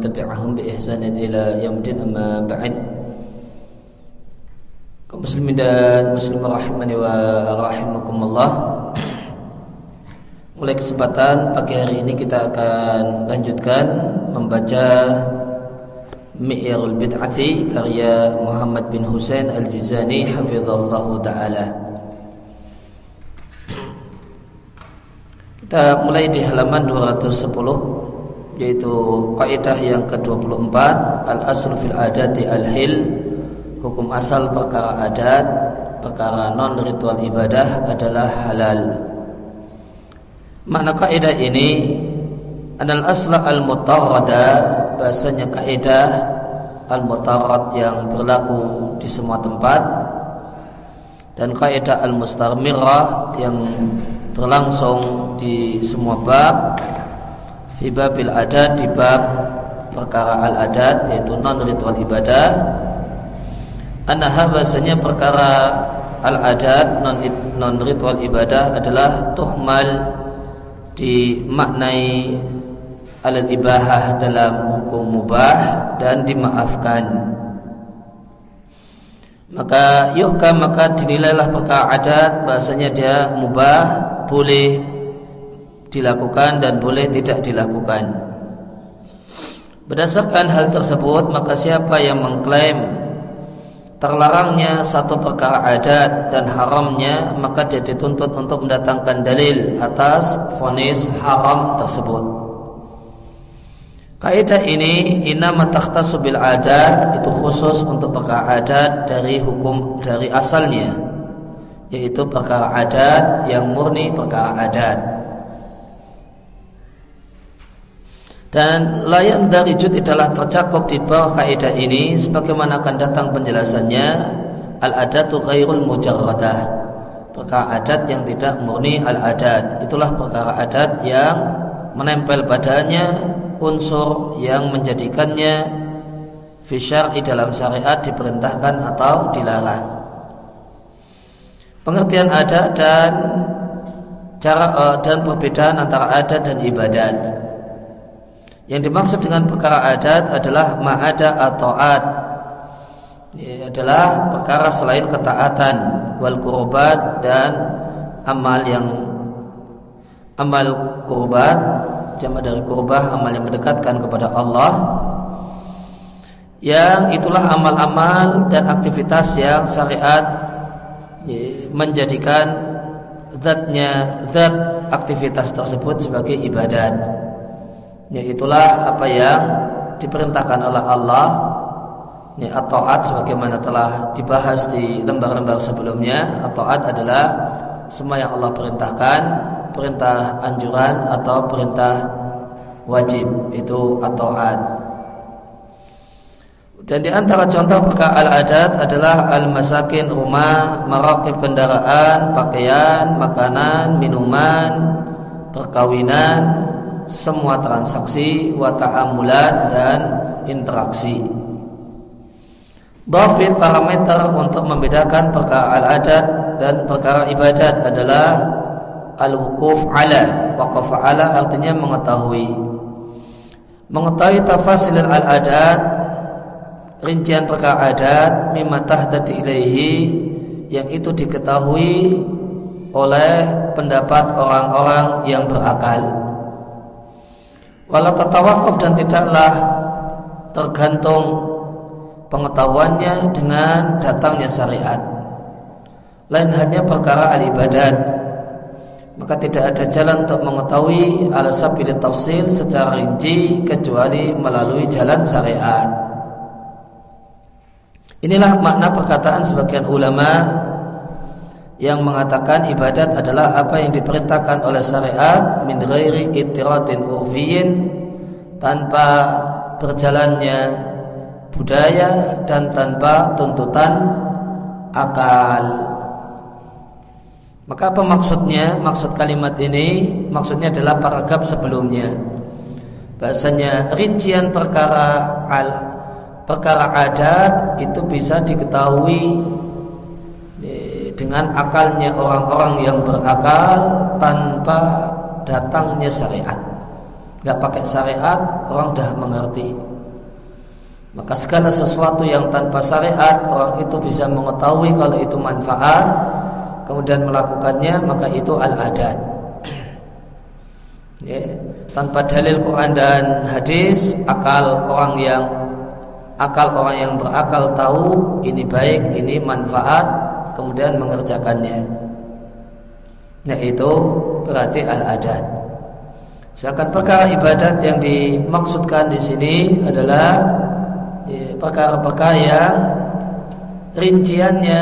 tabi'ahum bi ihsanin ila yaumil amma ba'd kaum muslimin dan muslimah rahimani wa rahimakumullah mulai kesempatan pagi hari ini kita akan lanjutkan membaca Mi'yarul Bid'ati karya Muhammad bin Husain Al-Jizani hafizallahu taala. Kita mulai di halaman 210 yaitu kaidah yang ke-24 al-asl fil adati al-hil hukum asal perkara adat perkara non ritual ibadah adalah halal. Makna kaidah ini anal asla al-mutarrada bahasanya kaidah al-mutarrad yang berlaku di semua tempat dan kaidah al-mustarmirah yang berlangsung di semua bab di babil adat di bab perkara al adat yaitu non ritual ibadah. Anaha bahasanya perkara al adat non ritual ibadah adalah tuhmal dimaknai al ibahah dalam hukum mubah dan dimaafkan. Maka yuhka maka dinilailah perkara adat bahasanya dia mubah boleh dilakukan dan boleh tidak dilakukan. Berdasarkan hal tersebut, maka siapa yang mengklaim terlarangnya satu perkara adat dan haramnya, maka dia dituntut untuk mendatangkan dalil atas fonis haram tersebut. Kaidah ini inama takhtasu bil adat itu khusus untuk perkara adat dari hukum dari asalnya yaitu perkara adat yang murni perkara adat. Dan layan dari jud tidaklah tercakup di bawah kaidah ini sebagaimana akan datang penjelasannya al-adatu ghairul mujarradah. Perkara adat yang tidak murni al-adat. Itulah perkara adat yang menempel badannya unsur yang menjadikannya fi syar'i dalam syariat diperintahkan atau dilarang. Pengertian adat dan cara eh, dan perbedaan antara adat dan ibadat. Yang dimaksud dengan perkara adat adalah ma'ada atau ad. Adalah perkara selain ketaatan wal kurbat dan amal yang amal kurbat jama dari kurbah amal yang mendekatkan kepada Allah yang itulah amal-amal dan aktivitas yang syariat menjadikan zatnya zat aktivitas tersebut sebagai ibadat ya itulah apa yang diperintahkan oleh Allah. Ya at-taat sebagaimana telah dibahas di lembar-lembar sebelumnya. At-taat adalah semua yang Allah perintahkan perintah anjuran atau perintah wajib. Itu at-taat. Dan di antara contoh perkara al-adat adalah al-masakin rumah, marakib kendaraan, pakaian, makanan, minuman, perkawinan, semua transaksi wa ta'amulat dan interaksi. Dhabit parameter untuk membedakan perkara al-adat dan perkara ibadat adalah al-wukuf ala. Waqaf ala artinya mengetahui. Mengetahui tafasil al-adat rincian perkara adat mimma tahdati ilaihi yang itu diketahui oleh pendapat orang-orang yang berakal Walau tatawakuf dan tidaklah tergantung pengetahuannya dengan datangnya syariat. Lain hanya perkara al-ibadat. Maka tidak ada jalan untuk mengetahui al-sabili tafsil secara rinci kecuali melalui jalan syariat. Inilah makna perkataan sebagian ulama yang mengatakan ibadat adalah apa yang diperintahkan oleh syariat min ghairi ittiradin urfiyin tanpa berjalannya budaya dan tanpa tuntutan akal. Maka apa maksudnya? Maksud kalimat ini maksudnya adalah paragraf sebelumnya. Bahasanya rincian perkara al perkara adat itu bisa diketahui dengan akalnya orang-orang yang berakal tanpa datangnya syariat. nggak pakai syariat orang dah mengerti maka segala sesuatu yang tanpa syariat orang itu bisa mengetahui kalau itu manfaat kemudian melakukannya maka itu al-adat ya, tanpa dalil Quran dan hadis akal orang yang akal orang yang berakal tahu ini baik ini manfaat kemudian mengerjakannya yaitu berarti al-adat Sedangkan perkara ibadat yang dimaksudkan di sini adalah ya, perkara-perkara yang rinciannya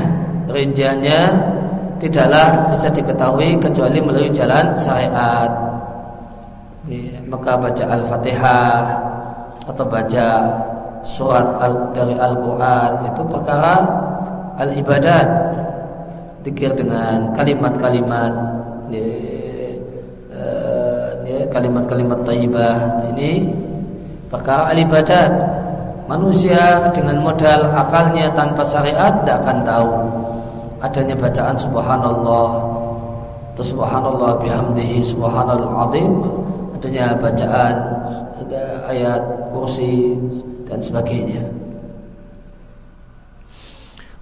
rinciannya tidaklah bisa diketahui kecuali melalui jalan syariat. Ya, maka baca Al-Fatihah atau baca surat al, dari Al-Quran itu perkara al-ibadat. Dikir dengan kalimat-kalimat ya, kalimat-kalimat taibah. Ini perkara ibadat manusia dengan modal akalnya tanpa syariat tidak akan tahu adanya bacaan subhanallah. Atau subhanallah bihamdihi subhanallah azim adanya bacaan ada ayat kursi dan sebagainya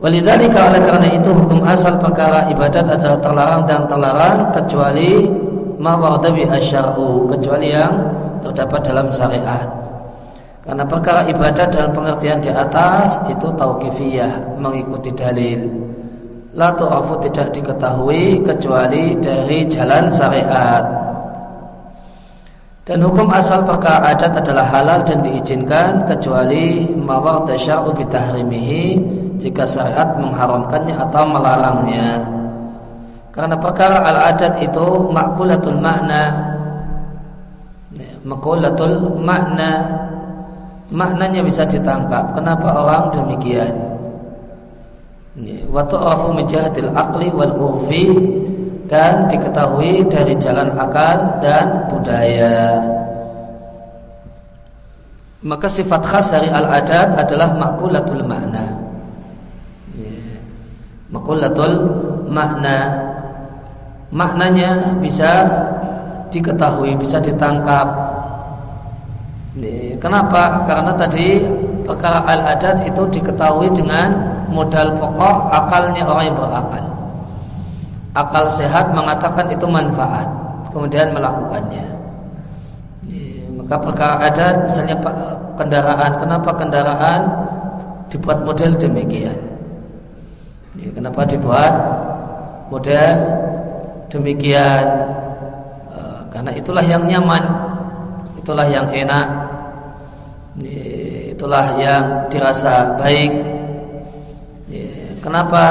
Walidzalika oleh karena itu hukum asal perkara ibadat adalah terlarang dan terlarang kecuali ma warada kecuali yang terdapat dalam syariat. Karena perkara ibadah dalam pengertian di atas itu tauqifiyah, mengikuti dalil. La tu'afu tidak diketahui kecuali dari jalan syariat. Dan hukum asal perkara adat adalah halal dan diizinkan kecuali mawar tasya'u bitahrimihi jika syariat mengharamkannya atau melarangnya. Karena perkara al-adat itu makulatul makna Makulatul makna Maknanya bisa ditangkap. Kenapa orang demikian? Waktu arafu mijahatil akli wal urfi Dan diketahui dari jalan akal dan budaya Maka sifat khas dari al-adat adalah makulatul makna Makulatul makna maknanya bisa diketahui, bisa ditangkap. Kenapa? Karena tadi perkara al-adat itu diketahui dengan modal pokok akalnya orang yang berakal. Akal sehat mengatakan itu manfaat, kemudian melakukannya. Maka perkara adat, misalnya kendaraan, kenapa kendaraan dibuat model demikian? Kenapa dibuat model demikian e, karena itulah yang nyaman itulah yang enak itulah yang dirasa baik kenapa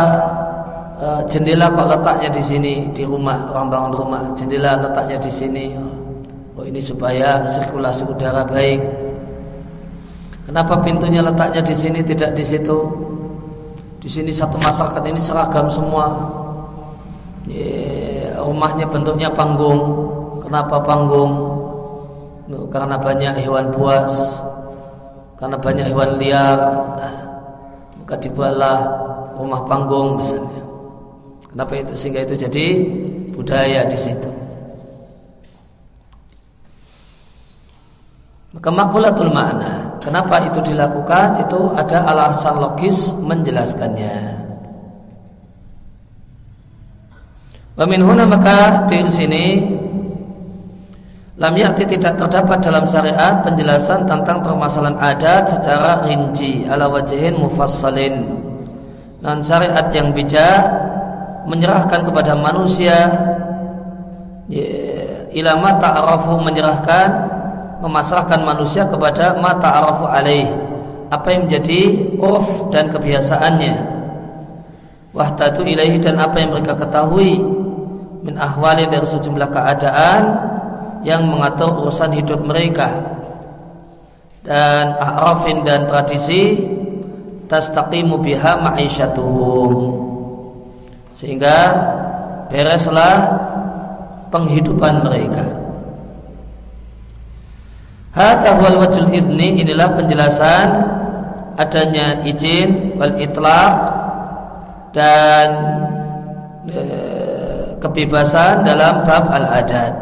jendela kok letaknya di sini di rumah orang bangun rumah. Jendela letaknya di sini. Oh ini supaya sirkulasi udara baik. Kenapa pintunya letaknya di sini tidak di situ? Di sini satu masyarakat ini seragam semua. Rumahnya bentuknya panggung. Kenapa panggung? Karena banyak hewan buas, karena banyak hewan liar, maka dibuatlah rumah panggung misalnya. Kenapa itu? Sehingga itu jadi budaya di situ. Maka makulatul makna. Kenapa itu dilakukan? Itu ada alasan logis menjelaskannya. Wa min huna maka di sini lam ya'ti tidak terdapat dalam syariat penjelasan tentang permasalahan adat secara rinci ala wajhin mufassalin. Dan syariat yang bijak menyerahkan kepada manusia ya, ilama ta'arafu menyerahkan memasrahkan manusia kepada mata arafu alaih apa yang menjadi urf dan kebiasaannya. Wahtatu ilaihi dan apa yang mereka ketahui min ahwali dari sejumlah keadaan yang mengatur urusan hidup mereka. Dan a'rafin dan tradisi tastaqimu biha ma'isyatuhum sehingga bereslah penghidupan mereka Hadha wal wajul idni inilah penjelasan adanya izin wal itlaq dan kebebasan dalam bab al-adat.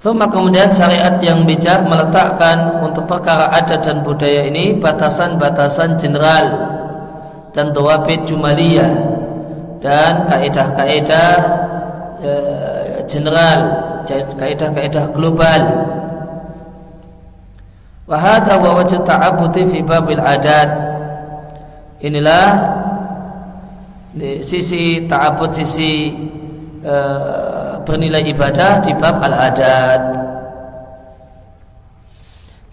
Thumma kemudian syariat yang bijak meletakkan untuk perkara adat dan budaya ini batasan-batasan general dan tawabit jumaliyah dan kaidah-kaidah eh, general, kaidah-kaidah global. Wa hadha wa wajh ta'abbudi fi babil adat. Inilah di sisi ta'abbud sisi eh, bernilai ibadah di bab al-adat.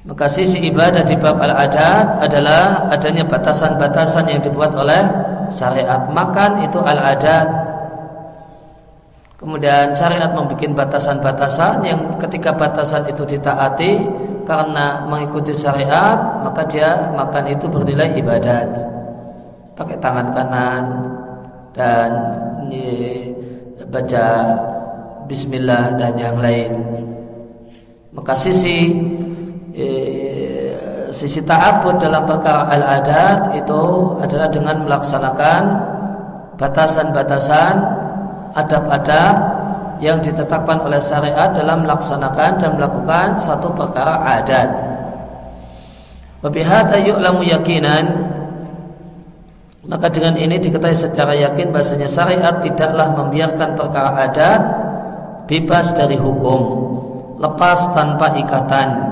Maka sisi ibadah di bab al-adat adalah adanya batasan-batasan yang dibuat oleh syariat. Makan itu al-adat. Kemudian syariat membuat batasan-batasan yang ketika batasan itu ditaati karena mengikuti syariat, maka dia makan itu bernilai ibadat. Pakai tangan kanan dan baca Bismillah dan yang lain. Maka sisi eh, sisi ta'abud dalam perkara al-adat itu adalah dengan melaksanakan batasan-batasan adab-adab yang ditetapkan oleh syariat dalam melaksanakan dan melakukan satu perkara adat. Wabihata yu'lamu yakinan maka dengan ini diketahui secara yakin bahasanya syariat tidaklah membiarkan perkara adat bebas dari hukum, lepas tanpa ikatan.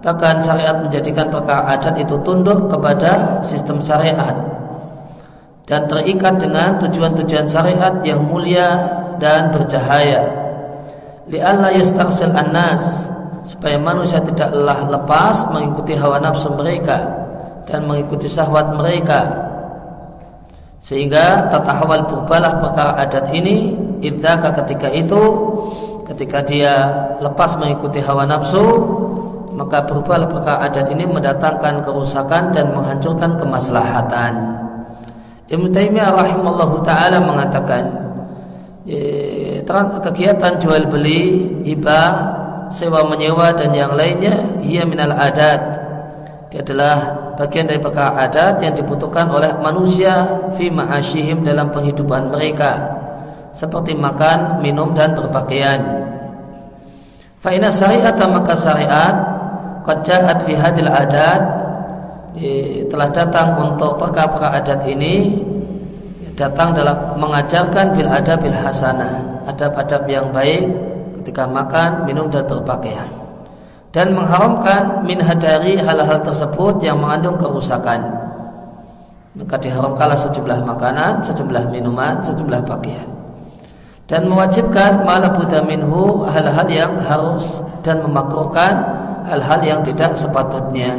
Bahkan syariat menjadikan perkara adat itu tunduk kepada sistem syariat dan terikat dengan tujuan-tujuan syariat yang mulia dan bercahaya. Li'alla yastarsil annas supaya manusia tidak lelah lepas mengikuti hawa nafsu mereka dan mengikuti syahwat mereka sehingga tata hawal berubahlah perkara adat ini idzaka ketika itu ketika dia lepas mengikuti hawa nafsu maka berubahlah perkara adat ini mendatangkan kerusakan dan menghancurkan kemaslahatan. Ibnu Taimiyah rahimallahu taala mengatakan kegiatan jual beli, hibah, sewa menyewa dan yang lainnya ia minal adat. Dia adalah bagian dari perkara adat yang dibutuhkan oleh manusia fi ma'asyihim dalam penghidupan mereka seperti makan, minum dan berpakaian. Fa inna syariat maka syariat qad ja'at fi hadil adat telah datang untuk perkara-perkara adat ini datang dalam mengajarkan bil adab bil hasanah, adab-adab yang baik ketika makan, minum dan berpakaian dan mengharamkan min hadari hal-hal tersebut yang mengandung kerusakan. Maka diharamkanlah sejumlah makanan, sejumlah minuman, sejumlah pakaian. Dan mewajibkan malah buddha minhu hal-hal yang harus dan memakruhkan hal-hal yang tidak sepatutnya.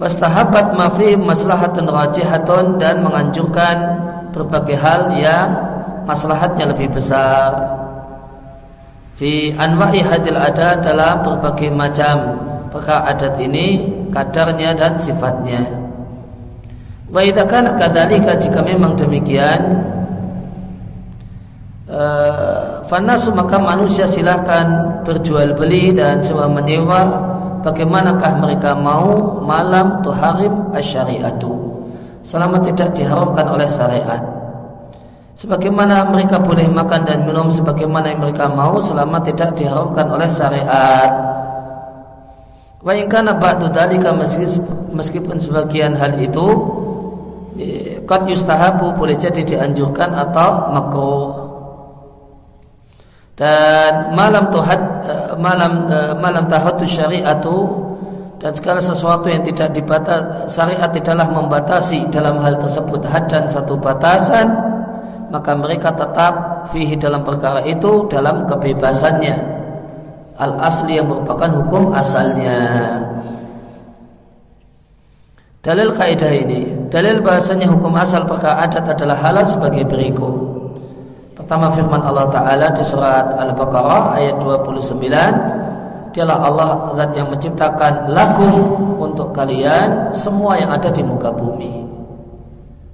Wastahabat mafi maslahatun rajihatun dan menganjurkan berbagai hal yang maslahatnya lebih besar fi anwa'i hadil adat dalam berbagai macam perkara adat ini kadarnya dan sifatnya. Wa idza kana kadzalika jika memang demikian uh, fanasu maka manusia silahkan berjual beli dan sewa menyewa bagaimanakah mereka mau malam tuharim asyariatu selama tidak diharamkan oleh syariat sebagaimana mereka boleh makan dan minum sebagaimana yang mereka mau selama tidak diharamkan oleh syariat. Wa in kana ba'du dzalika meskipun sebagian hal itu qad yustahabu boleh jadi dianjurkan atau makruh. Dan malam tuhad malam malam tahatu syariatu dan segala sesuatu yang tidak dibatas syariat tidaklah membatasi dalam hal tersebut. Had dan satu batasan maka mereka tetap fihi dalam perkara itu dalam kebebasannya. Al asli yang merupakan hukum asalnya. Dalil kaidah ini dalil bahasanya hukum asal perkara adat adalah halal sebagai berikut pertama firman Allah Ta'ala di surat Al-Baqarah ayat 29 dialah Allah zat yang menciptakan lakum untuk kalian semua yang ada di muka bumi.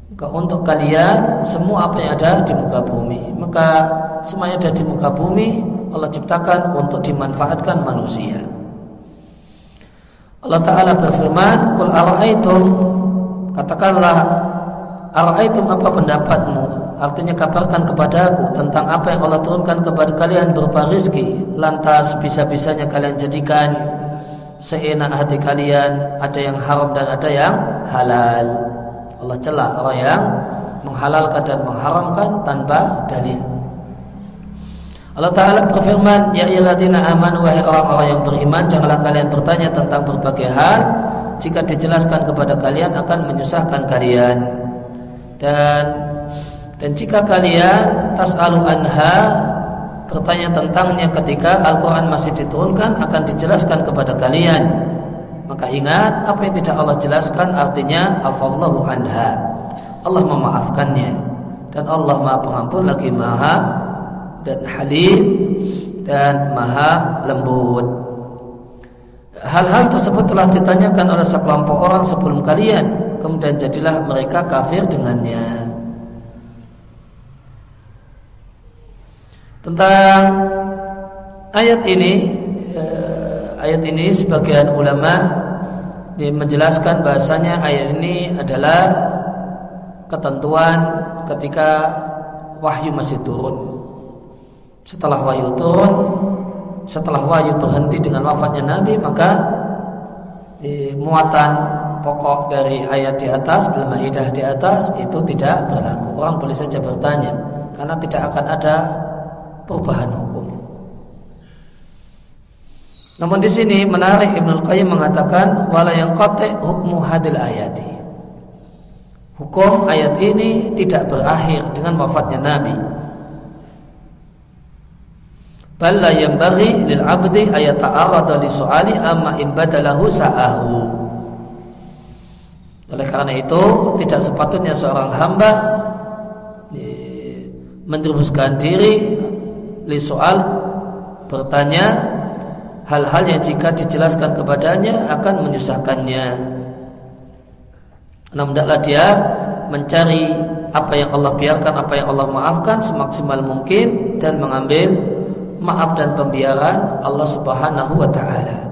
Maka untuk kalian semua apa yang ada di muka bumi, maka semua yang ada di muka bumi Allah ciptakan untuk dimanfaatkan manusia. Allah Taala berfirman, "Qul ara'aitum" Katakanlah, "Ara'aitum apa pendapatmu artinya kabarkan kepadaku tentang apa yang Allah turunkan kepada kalian berupa rizki. Lantas bisa-bisanya kalian jadikan seenak hati kalian. Ada yang haram dan ada yang halal. Allah celah orang yang menghalalkan dan mengharamkan tanpa dalil. Allah Ta'ala berfirman Ya iyaladina aman wahai orang-orang yang beriman Janganlah kalian bertanya tentang berbagai hal. Jika dijelaskan kepada kalian akan menyusahkan kalian. Dan dan jika kalian tas'alu anha bertanya tentangnya ketika Al-Quran masih diturunkan akan dijelaskan kepada kalian maka ingat apa yang tidak Allah jelaskan artinya afallahu anha Allah memaafkannya dan Allah maha pengampun lagi maha dan halim dan maha lembut. Hal-hal tersebut telah ditanyakan oleh sekelompok orang sebelum kalian, kemudian jadilah mereka kafir dengannya. Tentang ayat ini, eh, ayat ini sebagian ulama menjelaskan bahasanya ayat ini adalah ketentuan ketika wahyu masih turun. Setelah wahyu turun, setelah wahyu berhenti dengan wafatnya Nabi, maka eh, muatan pokok dari ayat di atas, Al-Maidah di atas itu tidak berlaku. Orang boleh saja bertanya karena tidak akan ada perubahan hukum. Namun di sini menarik Ibnu Qayyim mengatakan wala yang qati hukmu hadil ayati. Hukum ayat ini tidak berakhir dengan wafatnya Nabi. Bal la yanbaghi lil 'abdi ayata'arrada li su'ali amma in badalahu sa'ahu. Oleh karena itu tidak sepatutnya seorang hamba menjerumuskan diri li soal bertanya hal-hal yang jika dijelaskan kepadanya akan menyusahkannya. Namun tidaklah dia mencari apa yang Allah biarkan, apa yang Allah maafkan semaksimal mungkin dan mengambil maaf dan pembiaran Allah Subhanahu wa taala.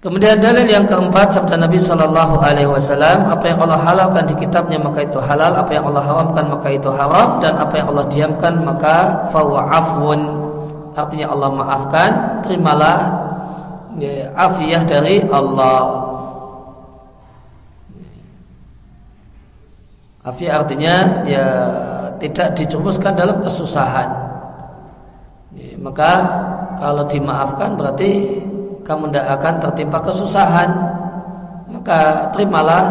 Kemudian dalil yang keempat sabda Nabi Shallallahu Alaihi Wasallam apa yang Allah halalkan di kitabnya maka itu halal apa yang Allah haramkan maka itu haram dan apa yang Allah diamkan maka fawaafun artinya Allah maafkan terimalah ya, afiyah dari Allah Afi artinya ya tidak dicemuskan dalam kesusahan. Ya, maka kalau dimaafkan berarti kamu tidak akan tertimpa kesusahan. Maka terimalah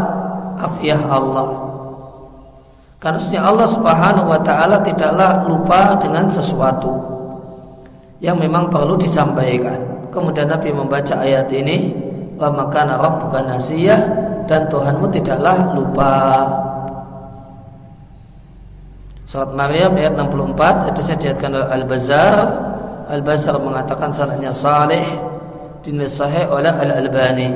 afiah Allah. Karena Allah Subhanahu wa taala tidaklah lupa dengan sesuatu yang memang perlu disampaikan. Kemudian Nabi membaca ayat ini, "Wa makana rabbuka nasiyah" dan Tuhanmu tidaklah lupa. Surat Maryam ayat 64 hadisnya diatkan oleh Al-Bazar. Al-Bazar mengatakan sanadnya salih dinasahih oleh Al-Albani.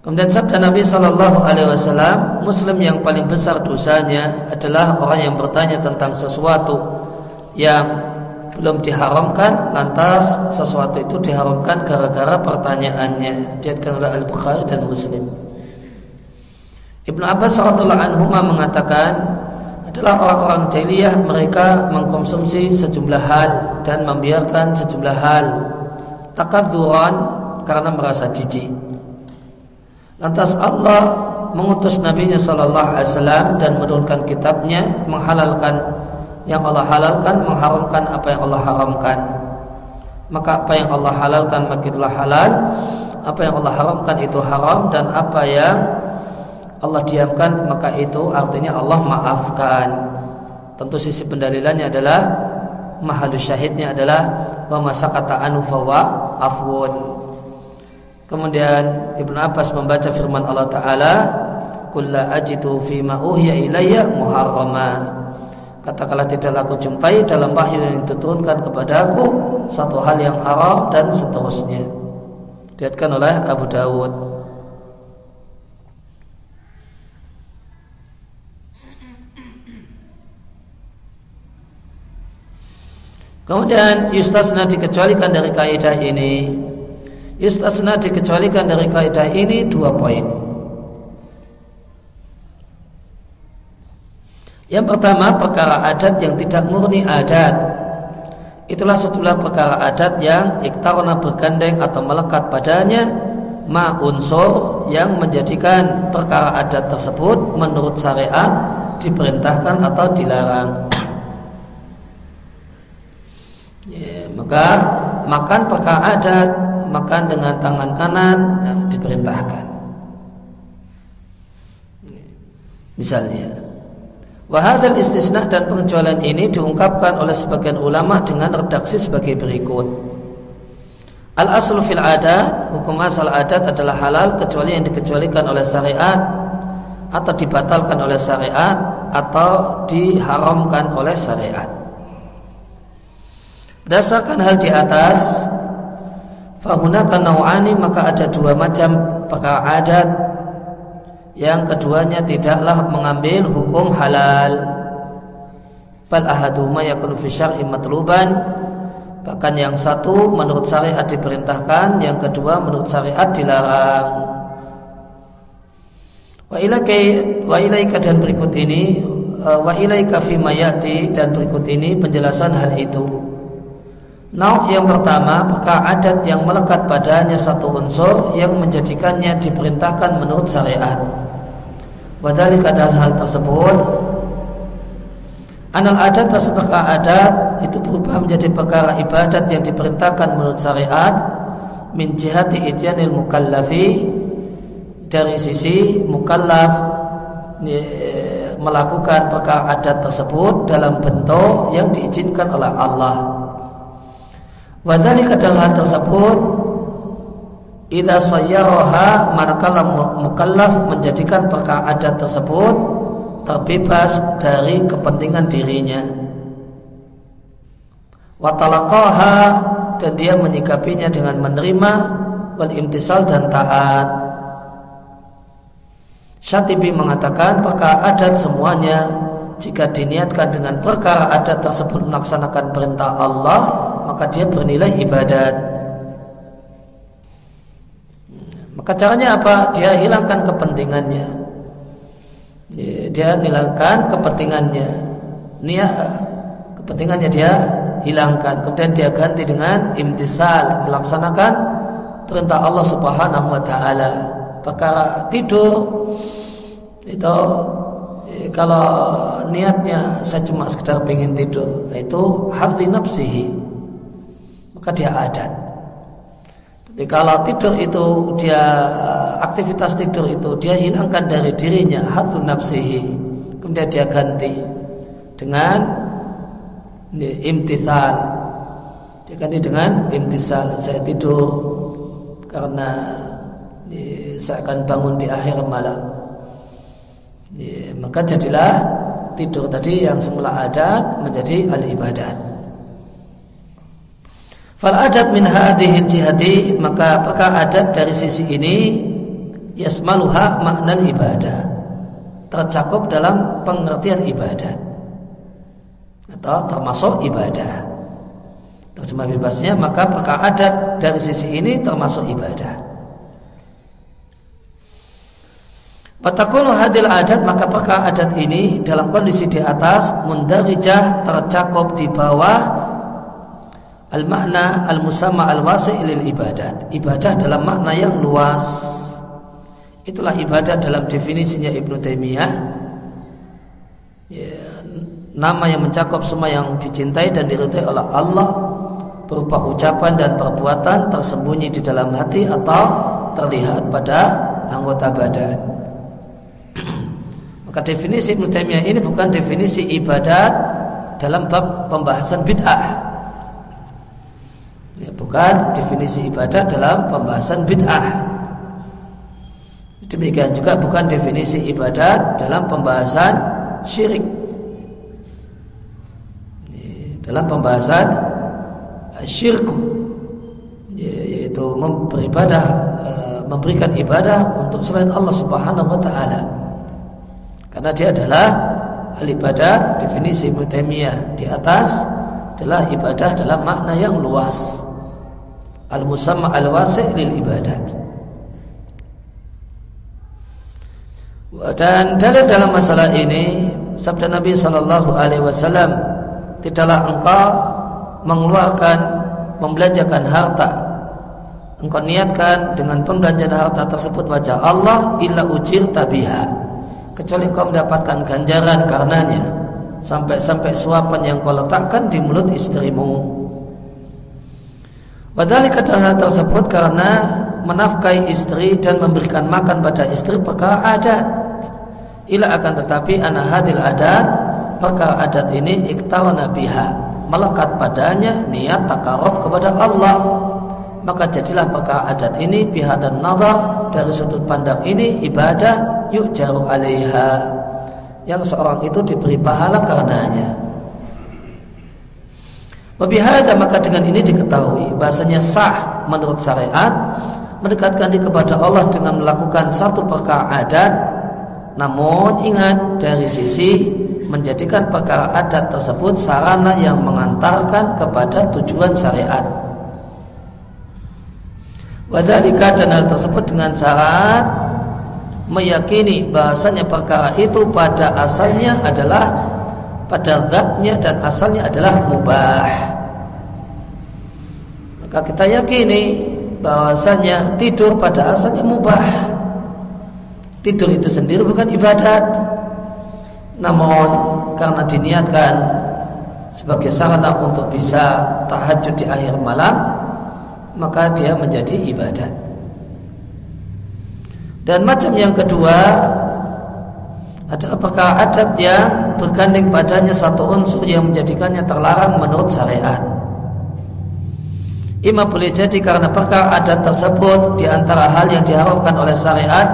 Kemudian sabda Nabi Shallallahu Alaihi Wasallam, Muslim yang paling besar dosanya adalah orang yang bertanya tentang sesuatu yang belum diharamkan, lantas sesuatu itu diharamkan gara-gara pertanyaannya. Diatkan oleh Al Bukhari dan Muslim. Ibnu Abbas radhiallahu anhu mengatakan, adalah orang-orang jahiliyah mereka mengkonsumsi sejumlah hal dan membiarkan sejumlah hal takadzuran karena merasa jijik. Lantas Allah mengutus Nabi-Nya Sallallahu Alaihi Wasallam dan menurunkan kitabnya menghalalkan yang Allah halalkan, mengharamkan apa yang Allah haramkan. Maka apa yang Allah halalkan makinlah halal, apa yang Allah haramkan itu haram dan apa yang Allah diamkan maka itu artinya Allah maafkan. Tentu sisi pendalilannya adalah mahal syahidnya adalah wa masakata anu fawa afwun. Kemudian Ibnu Abbas membaca firman Allah taala, "Kulla ajitu fi ma ilayya muharrama." Katakanlah tidaklah aku jumpai dalam wahyu yang diturunkan kepadaku satu hal yang haram dan seterusnya. Diatkan oleh Abu Dawud. Kemudian yustasna dikecualikan dari kaidah ini Yustasna dikecualikan dari kaidah ini dua poin. Yang pertama perkara adat yang tidak murni adat. Itulah sejumlah perkara adat yang iktarona bergandeng atau melekat padanya ma unsur yang menjadikan perkara adat tersebut menurut syariat diperintahkan atau dilarang. Ya, maka makan perkara adat makan dengan tangan kanan ya, diperintahkan. Misalnya, wahadal istisna dan pengecualian ini diungkapkan oleh sebagian ulama dengan redaksi sebagai berikut. Al aslu fil adat, hukum asal adat adalah halal kecuali yang dikecualikan oleh syariat atau dibatalkan oleh syariat atau diharamkan oleh syariat. Berdasarkan hal di atas, Fahunaka naw'ani maka ada dua macam perkara adat. Yang keduanya tidaklah mengambil hukum halal. Bal ahaduma yakunu fi syar'i matluban. Bahkan yang satu menurut syariat diperintahkan Yang kedua menurut syariat dilarang. Wa ilaika dan berikut ini Wa ilaika fi mayati dan berikut ini penjelasan hal itu Nau yang pertama, perkara adat yang melekat padanya satu unsur yang menjadikannya diperintahkan menurut syariat. Wadali keadaan hal tersebut Anal adat perkara adat itu berubah menjadi perkara ibadat yang diperintahkan menurut syariat min jihati ityanil mukallafi dari sisi mukallaf melakukan perkara adat tersebut dalam bentuk yang diizinkan oleh Allah. Wadhalika adalah hal tersebut Ida sayyaraha manakala mukallaf menjadikan perkara adat tersebut terbebas dari kepentingan dirinya. Watalaqaha dan dia menyikapinya dengan menerima wal imtisal dan taat. Syatibi mengatakan perkara adat semuanya jika diniatkan dengan perkara adat tersebut melaksanakan perintah Allah maka dia bernilai ibadat. Maka caranya apa? Dia hilangkan kepentingannya. Dia hilangkan kepentingannya. Niat kepentingannya dia hilangkan. Kemudian dia ganti dengan imtisal, melaksanakan perintah Allah Subhanahu wa taala. Perkara tidur itu kalau niatnya saya cuma sekedar pengen tidur itu hati nafsihi maka dia adat. Tapi kalau tidur itu dia aktivitas tidur itu dia hilangkan dari dirinya hatu nafsihi, kemudian dia ganti dengan imtithal. Dia ganti dengan imtithal. Saya tidur karena saya akan bangun di akhir malam. Maka jadilah tidur tadi yang semula adat menjadi al ibadat. Fal adat min hadhil jihati maka apakah adat dari sisi ini yasmaluha makna ibadah tercakup dalam pengertian ibadah atau termasuk ibadah. Terjemah bebasnya maka apakah adat dari sisi ini termasuk ibadah. Patakunu hadil adat maka apakah adat ini dalam kondisi di atas mundarijah tercakup di bawah Al-makna al-musamma al-wasi' lil ibadat. Ibadah dalam makna yang luas. Itulah ibadah dalam definisinya Ibnu Taimiyah. Ya, nama yang mencakup semua yang dicintai dan diridhai oleh Allah berupa ucapan dan perbuatan tersembunyi di dalam hati atau terlihat pada anggota badan. Maka definisi Ibnu Taimiyah ini bukan definisi ibadat dalam bab pembahasan bid'ah ya, bukan definisi ibadah dalam pembahasan bid'ah. Demikian juga bukan definisi ibadat dalam pembahasan syirik. Ya, dalam pembahasan syirku. Ya, yaitu beribadah eh, memberikan ibadah untuk selain Allah Subhanahu wa taala. Karena dia adalah al ibadat definisi Ibnu di atas adalah ibadah dalam makna yang luas al-musamma al-wasi' lil ibadat. Dan dalil dalam masalah ini sabda Nabi sallallahu alaihi wasallam tidaklah engkau mengeluarkan membelanjakan harta. Engkau niatkan dengan pembelanjaan harta tersebut wajah Allah illa ujir tabiha kecuali engkau mendapatkan ganjaran karenanya sampai-sampai suapan yang kau letakkan di mulut istrimu Padahal kata hal tersebut karena menafkahi istri dan memberikan makan pada istri perkara adat. Ila akan tetapi anak hadil adat perkara adat ini iktarana biha melekat padanya niat takarub kepada Allah. Maka jadilah perkara adat ini biha dan nazar dari sudut pandang ini ibadah yuk jaru alaiha. Yang seorang itu diberi pahala karenanya Wabihada maka dengan ini diketahui bahasanya sah menurut syariat mendekatkan diri kepada Allah dengan melakukan satu perkara adat namun ingat dari sisi menjadikan perkara adat tersebut sarana yang mengantarkan kepada tujuan syariat. Wadhalika dan hal tersebut dengan syarat meyakini bahasanya perkara itu pada asalnya adalah pada zatnya dan asalnya adalah mubah. Maka kita yakini bahwasanya tidur pada asalnya mubah. Tidur itu sendiri bukan ibadat. Namun karena diniatkan sebagai sarana untuk bisa tahajud di akhir malam, maka dia menjadi ibadat. Dan macam yang kedua adalah perkara adat yang bergandeng padanya satu unsur yang menjadikannya terlarang menurut syariat. Ima boleh jadi karena perkara adat tersebut di antara hal yang diharamkan oleh syariat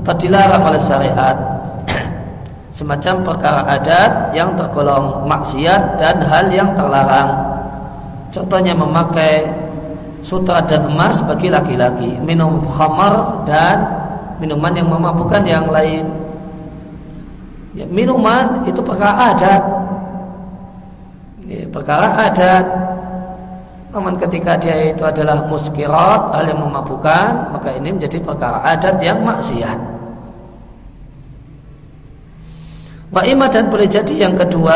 atau dilarang oleh syariat. Semacam perkara adat yang tergolong maksiat dan hal yang terlarang. Contohnya memakai sutra dan emas bagi laki-laki, minum khamar dan minuman yang memabukkan yang lain ya, minuman itu perkara adat ya, perkara adat namun ketika dia itu adalah muskirat hal yang memabukkan maka ini menjadi perkara adat yang maksiat. Wa'imah dan boleh jadi yang kedua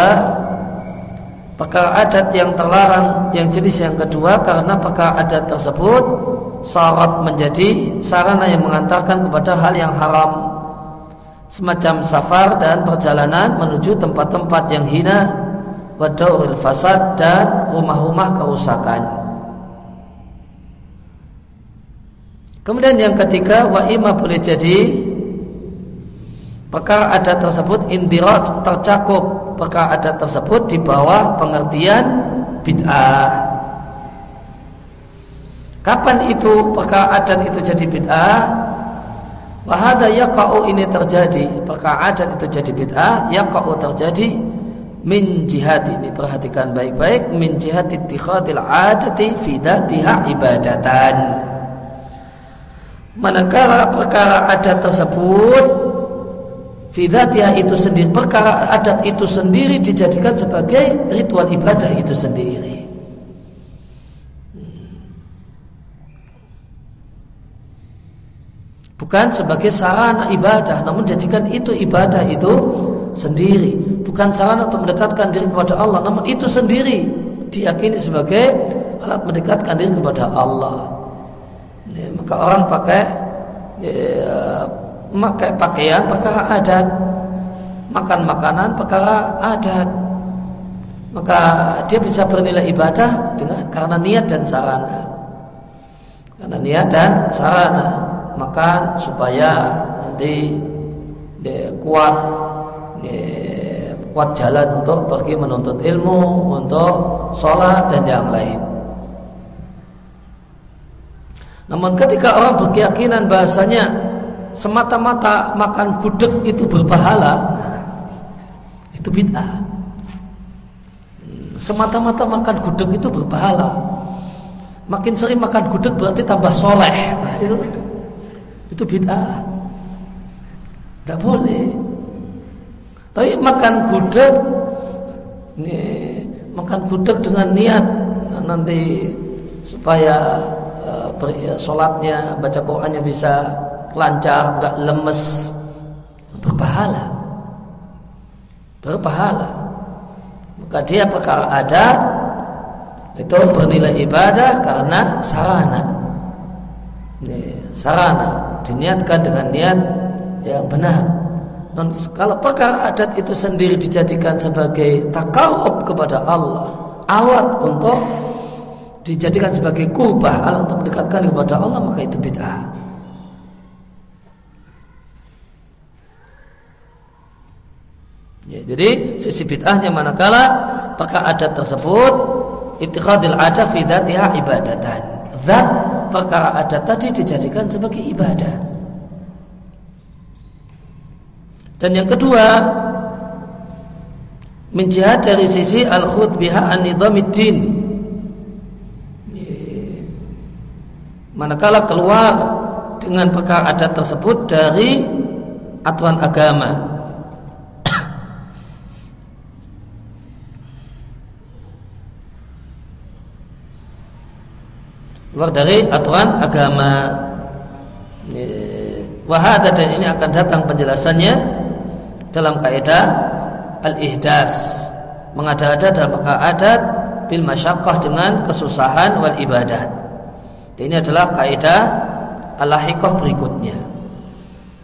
Perkara adat yang terlarang Yang jenis yang kedua Karena perkara adat tersebut Syarat menjadi sarana yang mengantarkan kepada hal yang haram. Semacam safar dan perjalanan menuju tempat-tempat yang hina wadauril fasad dan rumah-rumah kerusakan. Kemudian yang ketiga wa ima boleh jadi perkara adat tersebut indirat tercakup perkara adat tersebut di bawah pengertian bid'ah. Kapan itu perkara adat itu jadi bid'ah? Wahada yaqa'u ini terjadi Perkara adat itu jadi bid'ah Yaqa'u terjadi Min jihad ini. Perhatikan baik-baik Min jihad ittikhadil adati Fidatiha ibadatan. Manakala perkara adat tersebut Fidatiha itu sendiri Perkara adat itu sendiri Dijadikan sebagai ritual ibadah itu sendiri. Bukan sebagai sarana ibadah namun jadikan itu ibadah itu sendiri bukan sarana untuk mendekatkan diri kepada Allah. Namun itu sendiri diyakini sebagai alat mendekatkan diri kepada Allah. Ya, maka orang pakai ya, pakai pakaian perkara adat. Makan makanan perkara adat. Maka dia bisa bernilai ibadah dengan karena niat dan sarana. Karena niat dan sarana makan supaya nanti dia kuat dia kuat jalan untuk pergi menuntut ilmu untuk sholat dan yang lain namun ketika orang berkeyakinan bahasanya semata-mata makan gudeg itu berpahala itu bid'ah semata-mata makan gudeg itu berpahala makin sering makan gudeg berarti tambah soleh nah, itu itu bid'ah. Tidak boleh. Tapi makan gudeg ini makan gudeg dengan niat nanti supaya uh, sholatnya baca Qurannya bisa lancar nggak lemes. Berpahala. Berpahala. Maka dia perkara adat itu bernilai ibadah karena sarana. Sarana diniatkan dengan niat yang benar non kalau perkara adat itu sendiri dijadikan sebagai takarub kepada Allah alat untuk dijadikan sebagai kubah alat untuk mendekatkan kepada Allah maka itu bid'ah Ya, jadi sisi bid'ahnya manakala perkara adat tersebut itiqadil adat fi ibadatan. Zat perkara adat tadi dijadikan sebagai ibadah. Dan yang kedua menjihad dari sisi al-khud biha an nidamiddin. Manakala keluar dengan perkara adat tersebut dari aturan agama keluar dari aturan agama. Wahada dan ini akan datang penjelasannya dalam kaidah al-ihdas mengada-ada dalam perkara adat bil masyaqqah dengan kesusahan wal ibadat. Ini adalah kaidah al-lahiqah berikutnya.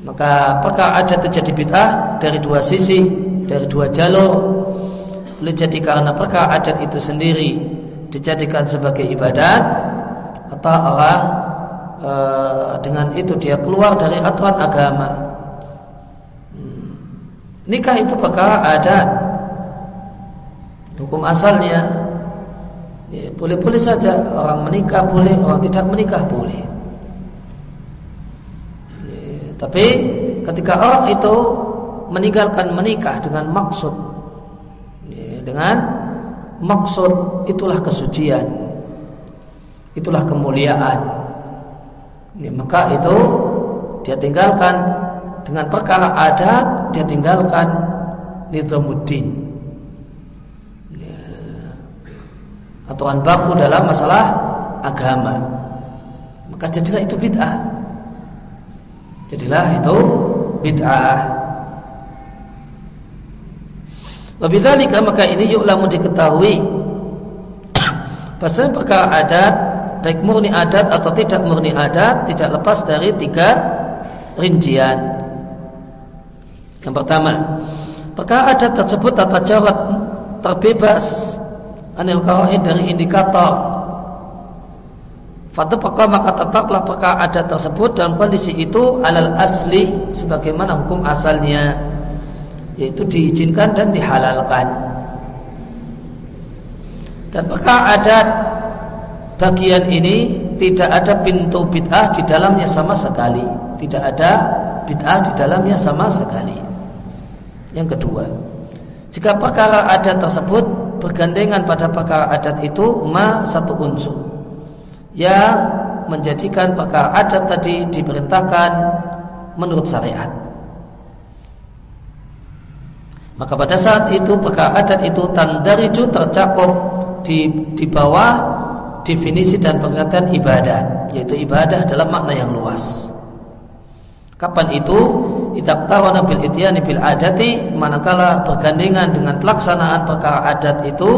Maka perkara adat terjadi bid'ah dari dua sisi, dari dua jalur. Boleh jadi karena perkara adat itu sendiri dijadikan sebagai ibadat atau orang e, dengan itu dia keluar dari aturan agama. Nikah itu perkara adat. Hukum asalnya ya, boleh-boleh saja orang menikah boleh, orang tidak menikah boleh. Ya, tapi ketika orang itu meninggalkan menikah dengan maksud ya, dengan maksud itulah kesucian itulah kemuliaan. Ini, maka itu dia tinggalkan dengan perkara adat, dia tinggalkan nizamuddin. Ya, aturan baku dalam masalah agama. Maka jadilah itu bid'ah. Jadilah itu bid'ah. Wabidzalika maka ini yu'lamu diketahui Bahasa perkara adat baik murni adat atau tidak murni adat tidak lepas dari tiga rincian. Yang pertama, perkara adat tersebut tata cara terbebas anil kawaid dari indikator. Fatu perkara maka tetaplah perkara adat tersebut dalam kondisi itu alal asli sebagaimana hukum asalnya yaitu diizinkan dan dihalalkan. Dan perkara adat bagian ini tidak ada pintu bid'ah di dalamnya sama sekali. Tidak ada bid'ah di dalamnya sama sekali. Yang kedua, jika perkara adat tersebut bergandengan pada perkara adat itu ma satu unsur yang menjadikan perkara adat tadi diperintahkan menurut syariat. Maka pada saat itu perkara adat itu tandariju tercakup di di bawah definisi dan pengertian ibadah yaitu ibadah dalam makna yang luas kapan itu? Idaqtawana bil ityani bil adati manakala bergandengan dengan pelaksanaan perkara adat itu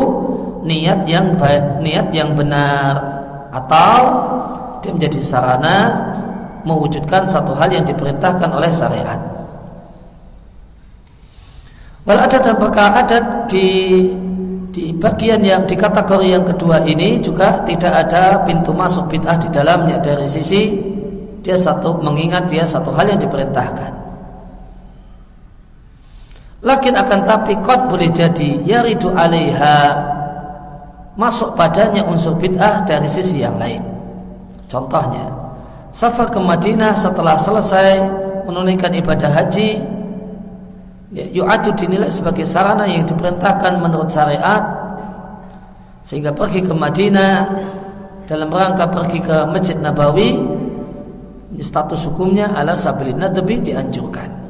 niat yang baik, niat yang benar. Atau dia menjadi sarana mewujudkan satu hal yang diperintahkan oleh syariat. Wal adat dan perkara adat di di bagian yang di kategori yang kedua ini juga tidak ada pintu masuk bid'ah di dalamnya. Dari sisi dia satu mengingat dia satu hal yang diperintahkan. Lakin akan tapi kot boleh jadi yaridu alaiha masuk padanya unsur bid'ah dari sisi yang lain. Contohnya, safar ke Madinah setelah selesai menunaikan ibadah haji ya, yu'atu dinilai sebagai sarana yang diperintahkan menurut syariat sehingga pergi ke Madinah dalam rangka pergi ke Masjid Nabawi status hukumnya ala sabilin nadbi dianjurkan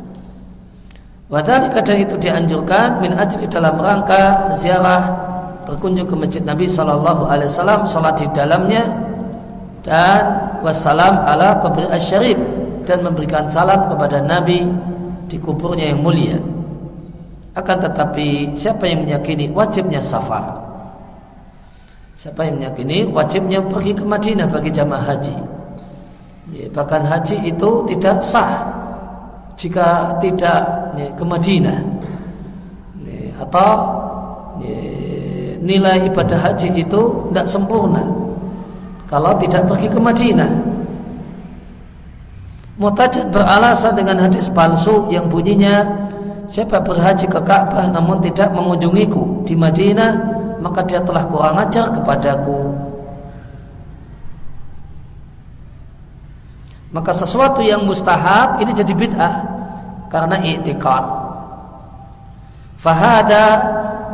Wadhalika dan itu dianjurkan min ajli dalam rangka ziarah berkunjung ke masjid Nabi Shallallahu Alaihi Wasallam, sholat di dalamnya dan wassalam ala kubur asyarif dan memberikan salam kepada Nabi di kuburnya yang mulia. Akan tetapi siapa yang meyakini wajibnya safar? Siapa yang meyakini wajibnya pergi ke Madinah bagi jamaah haji? Ya, bahkan haji itu tidak sah jika tidak ya, ke Madinah ya, atau ya, nilai ibadah haji itu tidak sempurna kalau tidak pergi ke Madinah. Mutajid beralasan dengan hadis palsu yang bunyinya siapa berhaji ke Ka'bah namun tidak mengunjungiku di Madinah maka dia telah kurang ajar kepadaku. Maka sesuatu yang mustahab ini jadi bid'ah karena i'tikad. Fahada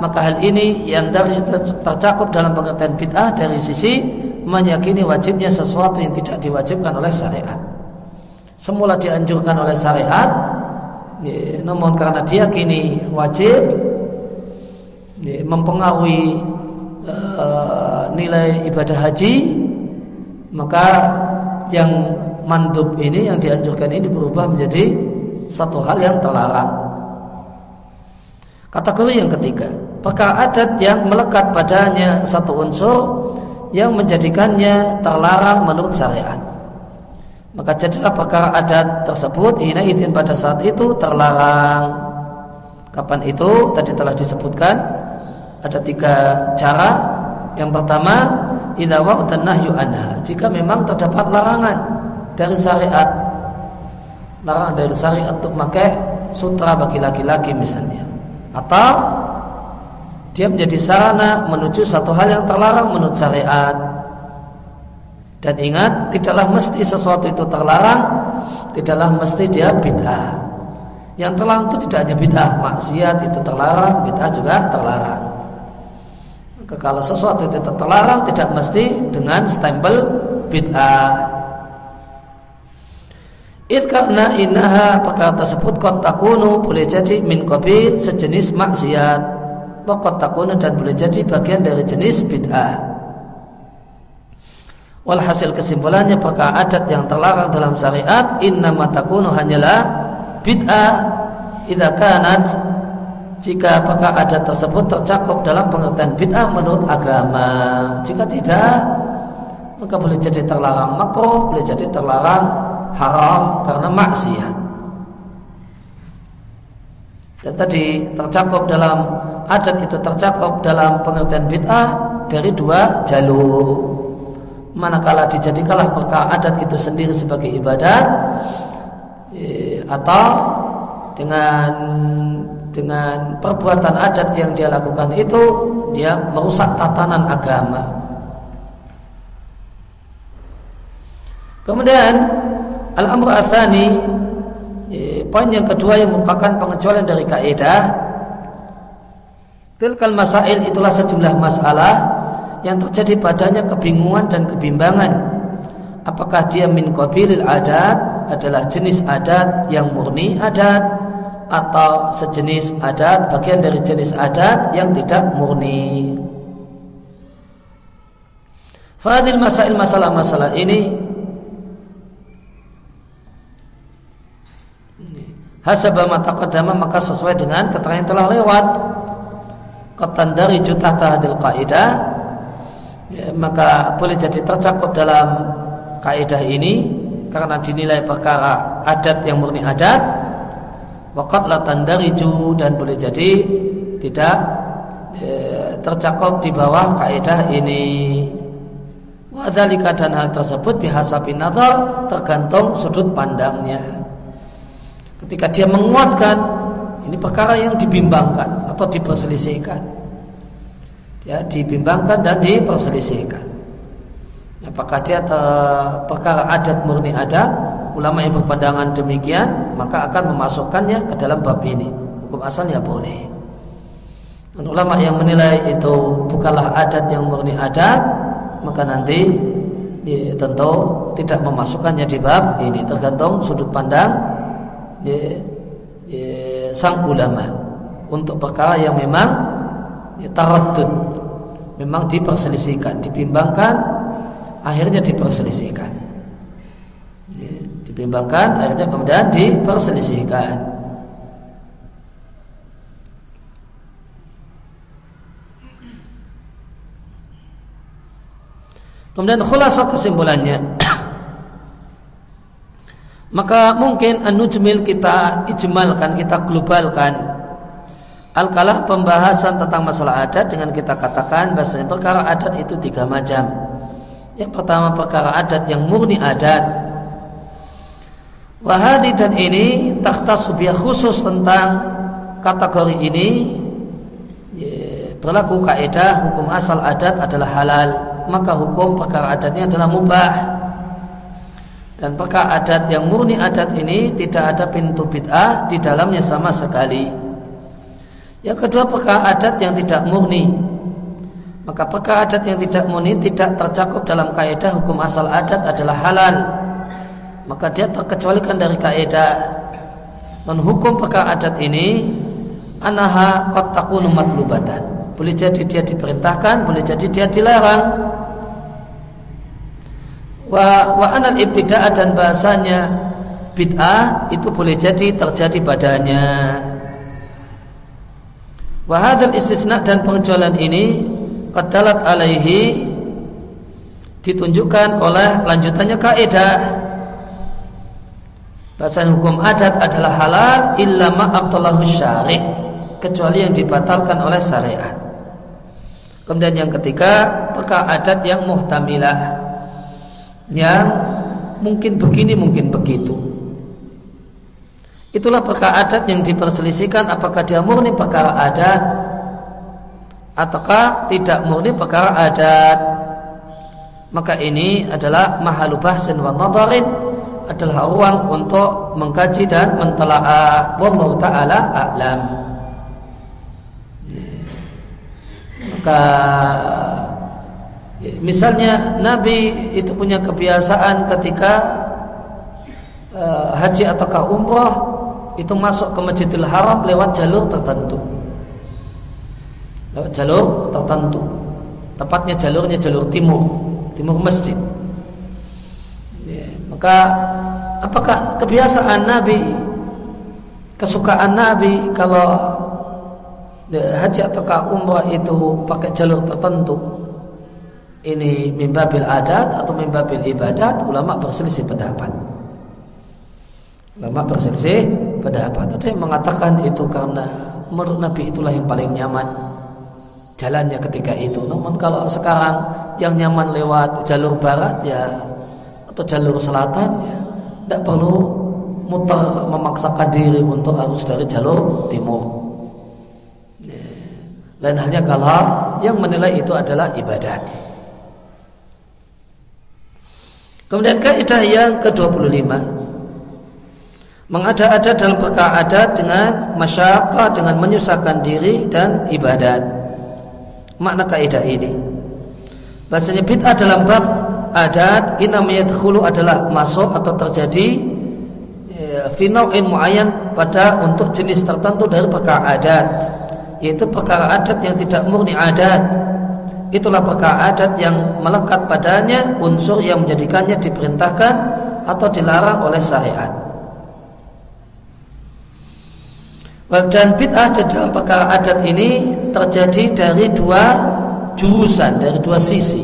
maka hal ini yang dari tercakup dalam pengertian bid'ah dari sisi meyakini wajibnya sesuatu yang tidak diwajibkan oleh syariat semula dianjurkan oleh syariat ya, namun karena dia kini wajib ya, mempengaruhi uh, nilai ibadah haji maka yang mandub ini yang dianjurkan ini berubah menjadi satu hal yang terlarang kategori yang ketiga perkara adat yang melekat padanya satu unsur yang menjadikannya terlarang menurut syariat maka jadilah perkara adat tersebut hina izin pada saat itu terlarang. Kapan itu? Tadi telah disebutkan ada tiga cara. Yang pertama, idza waqtan nahyu anha. Jika memang terdapat larangan dari syariat. Larangan dari syariat untuk memakai sutra bagi laki-laki misalnya. Atau dia menjadi sarana menuju satu hal yang terlarang menurut syariat dan ingat, tidaklah mesti sesuatu itu terlarang, tidaklah mesti dia bid'ah. Yang terlarang itu tidak hanya bid'ah, maksiat itu terlarang, bid'ah juga terlarang. Kalau sesuatu itu terlarang tidak mesti dengan stempel bid'ah. It karena inaha perkara tersebut kot takunu boleh jadi min qabil sejenis maksiat. Wa takunu dan boleh jadi bagian dari jenis bid'ah. Walhasil kesimpulannya perkara adat yang terlarang dalam syariat inna matakunu hanyalah bid'ah idza kanat jika perkara adat tersebut tercakup dalam pengertian bid'ah menurut agama. Jika tidak, maka boleh jadi terlarang makruh, boleh jadi terlarang haram karena maksiat. Dan tadi tercakup dalam adat itu tercakup dalam pengertian bid'ah dari dua jalur manakala dijadikanlah perkara adat itu sendiri sebagai ibadat eh, atau dengan dengan perbuatan adat yang dia lakukan itu dia merusak tatanan agama. Kemudian al-amr asani eh, poin yang kedua yang merupakan pengecualian dari kaidah tilkal masail itulah sejumlah masalah yang terjadi padanya kebingungan dan kebimbangan. Apakah dia min qabilil adat adalah jenis adat yang murni adat atau sejenis adat bagian dari jenis adat yang tidak murni? Fadil masail masalah-masalah ini Hasabah mata maka sesuai dengan keterangan yang telah lewat. Katan dari juta tahadil kaidah ya, maka boleh jadi tercakup dalam kaidah ini karena dinilai perkara adat yang murni adat. Waqad la tandariju dan boleh jadi tidak ya, tercakup di bawah kaidah ini. Wadhalika dan hal tersebut bihasabin nazar tergantung sudut pandangnya. Ketika dia menguatkan ini perkara yang dibimbangkan atau diperselisihkan ya dibimbangkan dan diperselisihkan. Apakah dia perkara adat murni adat, ulama yang berpandangan demikian, maka akan memasukkannya ke dalam bab ini. Hukum asalnya boleh. Dan ulama yang menilai itu bukanlah adat yang murni adat, maka nanti ya, tentu tidak memasukkannya di bab ini tergantung sudut pandang ya, ya, sang ulama untuk perkara yang memang ya, taradud memang diperselisihkan, dibimbangkan, akhirnya diperselisihkan. Ya, dibimbangkan, akhirnya kemudian diperselisihkan. Kemudian khulasah kesimpulannya Maka mungkin anujmil kita ijmalkan, kita globalkan Al-kalah pembahasan tentang masalah adat dengan kita katakan bahasanya perkara adat itu tiga macam. Yang pertama perkara adat yang murni adat. Wahadi dan ini takhta subiah khusus tentang kategori ini berlaku kaidah hukum asal adat adalah halal maka hukum perkara adatnya adalah mubah dan perkara adat yang murni adat ini tidak ada pintu bid'ah di dalamnya sama sekali? Yang kedua perkara adat yang tidak murni? Maka perkara adat yang tidak murni tidak tercakup dalam kaidah hukum asal adat adalah halal? Maka dia terkecualikan dari kaidah dan hukum perkara adat ini anaha qad takunu matlubatan. Boleh jadi dia diperintahkan boleh jadi dia dilarang wa wa anal ibtidah dan bahasanya bid'ah itu boleh jadi terjadi padanya. Wahadal istisna dan pengecualian ini Qadalat alaihi Ditunjukkan oleh lanjutannya kaidah. Bahasa hukum adat adalah halal Illa ma'abtallahu syari' Kecuali yang dibatalkan oleh syariat. Kemudian yang ketiga Perkara adat yang muhtamilah Yang mungkin begini mungkin begitu Itulah perkara adat yang diperselisihkan apakah dia murni perkara adat ataukah tidak murni perkara adat. Maka ini adalah mahalu bahsin wa nadarin adalah ruang untuk mengkaji dan mentelaah. Wallahu taala a'lam. Maka misalnya Nabi itu punya kebiasaan ketika uh, haji ataukah umrah itu masuk ke Masjidil Haram lewat jalur tertentu. Lewat jalur tertentu. Tepatnya jalurnya jalur timur, timur masjid. Ya, maka apakah kebiasaan Nabi, kesukaan Nabi kalau haji ataukah umrah itu pakai jalur tertentu? Ini mimbabil adat atau mimbabil ibadat? Ulama berselisih pendapat. Ulama berselisih pendapat. Ada yang mengatakan itu karena menurut Nabi itulah yang paling nyaman jalannya ketika itu. Namun kalau sekarang yang nyaman lewat jalur barat ya atau jalur selatan ya tidak perlu muter memaksakan diri untuk harus dari jalur timur. Ya. Lain halnya kalau yang menilai itu adalah ibadat. Kemudian kaidah yang ke-25 mengada-ada dalam perkara adat dengan masyarakat dengan menyusahkan diri dan ibadat. Makna kaidah ini. Bahasanya bid'ah dalam bab adat inamiyat khulu adalah masuk atau terjadi ya, finauin muayyan pada untuk jenis tertentu dari perkara adat yaitu perkara adat yang tidak murni adat itulah perkara adat yang melekat padanya unsur yang menjadikannya diperintahkan atau dilarang oleh syariat Dan bid'ah dalam perkara adat ini terjadi dari dua jurusan, dari dua sisi.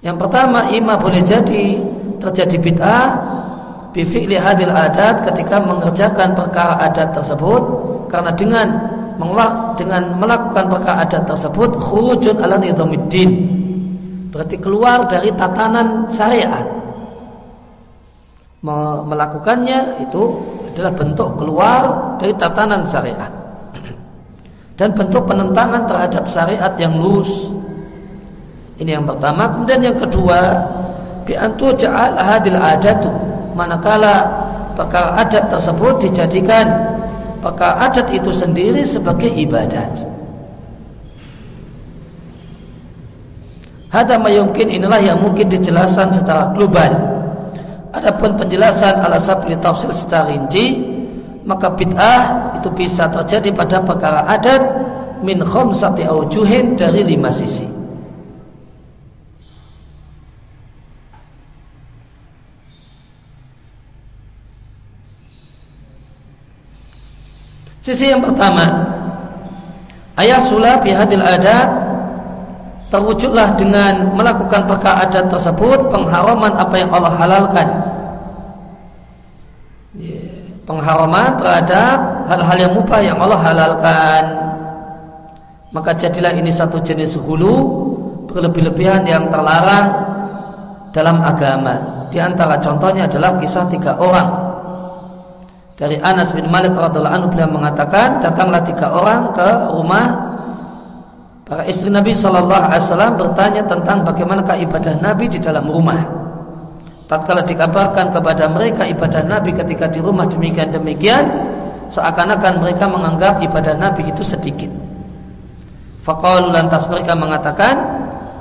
Yang pertama, ima boleh jadi terjadi bid'ah bifi'li hadil adat ketika mengerjakan perkara adat tersebut karena dengan dengan melakukan perkara adat tersebut khurujun ala nizamiddin berarti keluar dari tatanan syariat melakukannya itu adalah bentuk keluar dari tatanan syariat dan bentuk penentangan terhadap syariat yang lurus. Ini yang pertama. Kemudian yang kedua, bi antu ja'al hadil adatu. Manakala perkara adat tersebut dijadikan perkara adat itu sendiri sebagai ibadat. Hada mayungkin inilah yang mungkin dijelaskan secara global Adapun penjelasan ala sabli tafsir secara rinci maka bid'ah itu bisa terjadi pada perkara adat min khamsati aujuhin dari lima sisi. Sisi yang pertama, ayat sulah bihadil adat terwujudlah dengan melakukan perkara adat tersebut pengharaman apa yang Allah halalkan. Pengharaman terhadap hal-hal yang mubah yang Allah halalkan. Maka jadilah ini satu jenis hulu berlebih-lebihan yang terlarang dalam agama. Di antara contohnya adalah kisah tiga orang dari Anas bin Malik radhiallahu anhu beliau mengatakan datanglah tiga orang ke rumah para istri Nabi Shallallahu Alaihi Wasallam bertanya tentang bagaimanakah ibadah Nabi di dalam rumah. Tatkala dikabarkan kepada mereka ibadah Nabi ketika di rumah demikian demikian, seakan-akan mereka menganggap ibadah Nabi itu sedikit. Fakal lantas mereka mengatakan,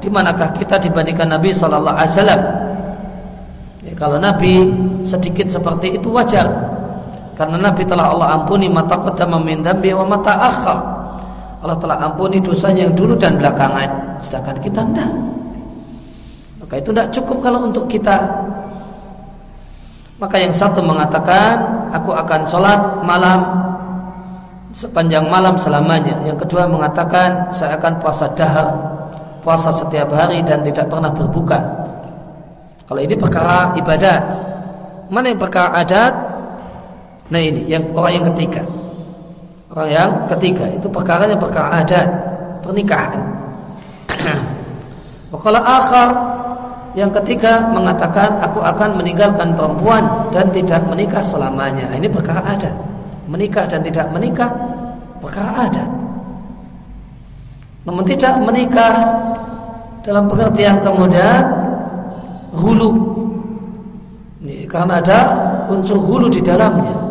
di manakah kita dibandingkan Nabi Shallallahu Alaihi Wasallam? Ya, kalau Nabi sedikit seperti itu wajar, karena Nabi telah Allah ampuni mata qaddama min dzambi wa mata akhar. Allah telah ampuni dosanya yang dulu dan belakangan, sedangkan kita tidak. Maka itu tidak cukup kalau untuk kita. Maka yang satu mengatakan, aku akan sholat malam sepanjang malam selamanya. Yang kedua mengatakan, saya akan puasa dahar, puasa setiap hari dan tidak pernah berbuka. Kalau ini perkara ibadat, mana yang perkara adat? Nah ini yang orang yang ketiga. Orang yang ketiga itu perkara yang perkara adat pernikahan. Wakala akhar yang ketiga mengatakan aku akan meninggalkan perempuan dan tidak menikah selamanya. Ini perkara adat. Menikah dan tidak menikah perkara adat. Namun tidak menikah dalam pengertian kemudian hulu. Ini karena ada unsur hulu di dalamnya.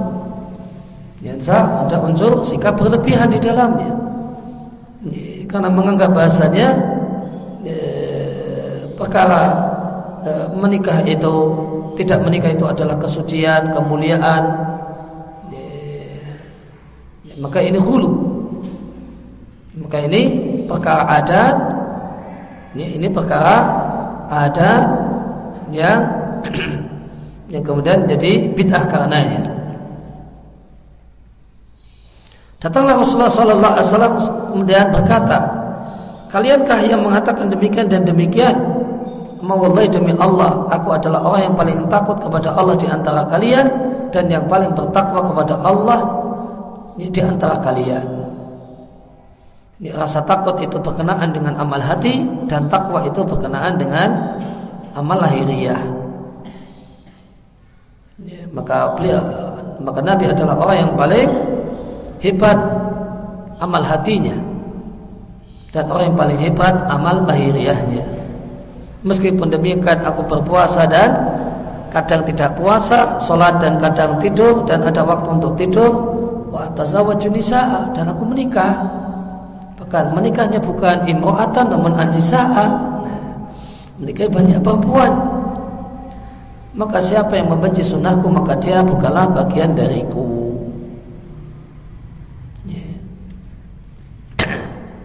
Yang ada unsur sikap berlebihan di dalamnya. Karena menganggap bahasanya perkara menikah itu tidak menikah itu adalah kesucian, kemuliaan. Maka ini hulu. Maka ini perkara adat. Ini perkara adat yang yang kemudian jadi bid'ah karenanya. Datanglah Rasulullah sallallahu alaihi wasallam kemudian berkata, "Kaliankah yang mengatakan demikian dan demikian?" Mawallahi demi Allah, aku adalah orang yang paling takut kepada Allah di antara kalian dan yang paling bertakwa kepada Allah di antara kalian. Ini rasa takut itu berkenaan dengan amal hati dan takwa itu berkenaan dengan amal lahiriah. Maka beliau, maka Nabi adalah orang yang paling hebat amal hatinya dan orang yang paling hebat amal lahiriahnya. Meskipun demikian aku berpuasa dan kadang tidak puasa, sholat dan kadang tidur dan ada waktu untuk tidur. Wa tazawwaju dan aku menikah. Bahkan menikahnya bukan imro'atan namun anisa'a. Menikah banyak perempuan. Maka siapa yang membenci sunnahku maka dia bukanlah bagian dariku.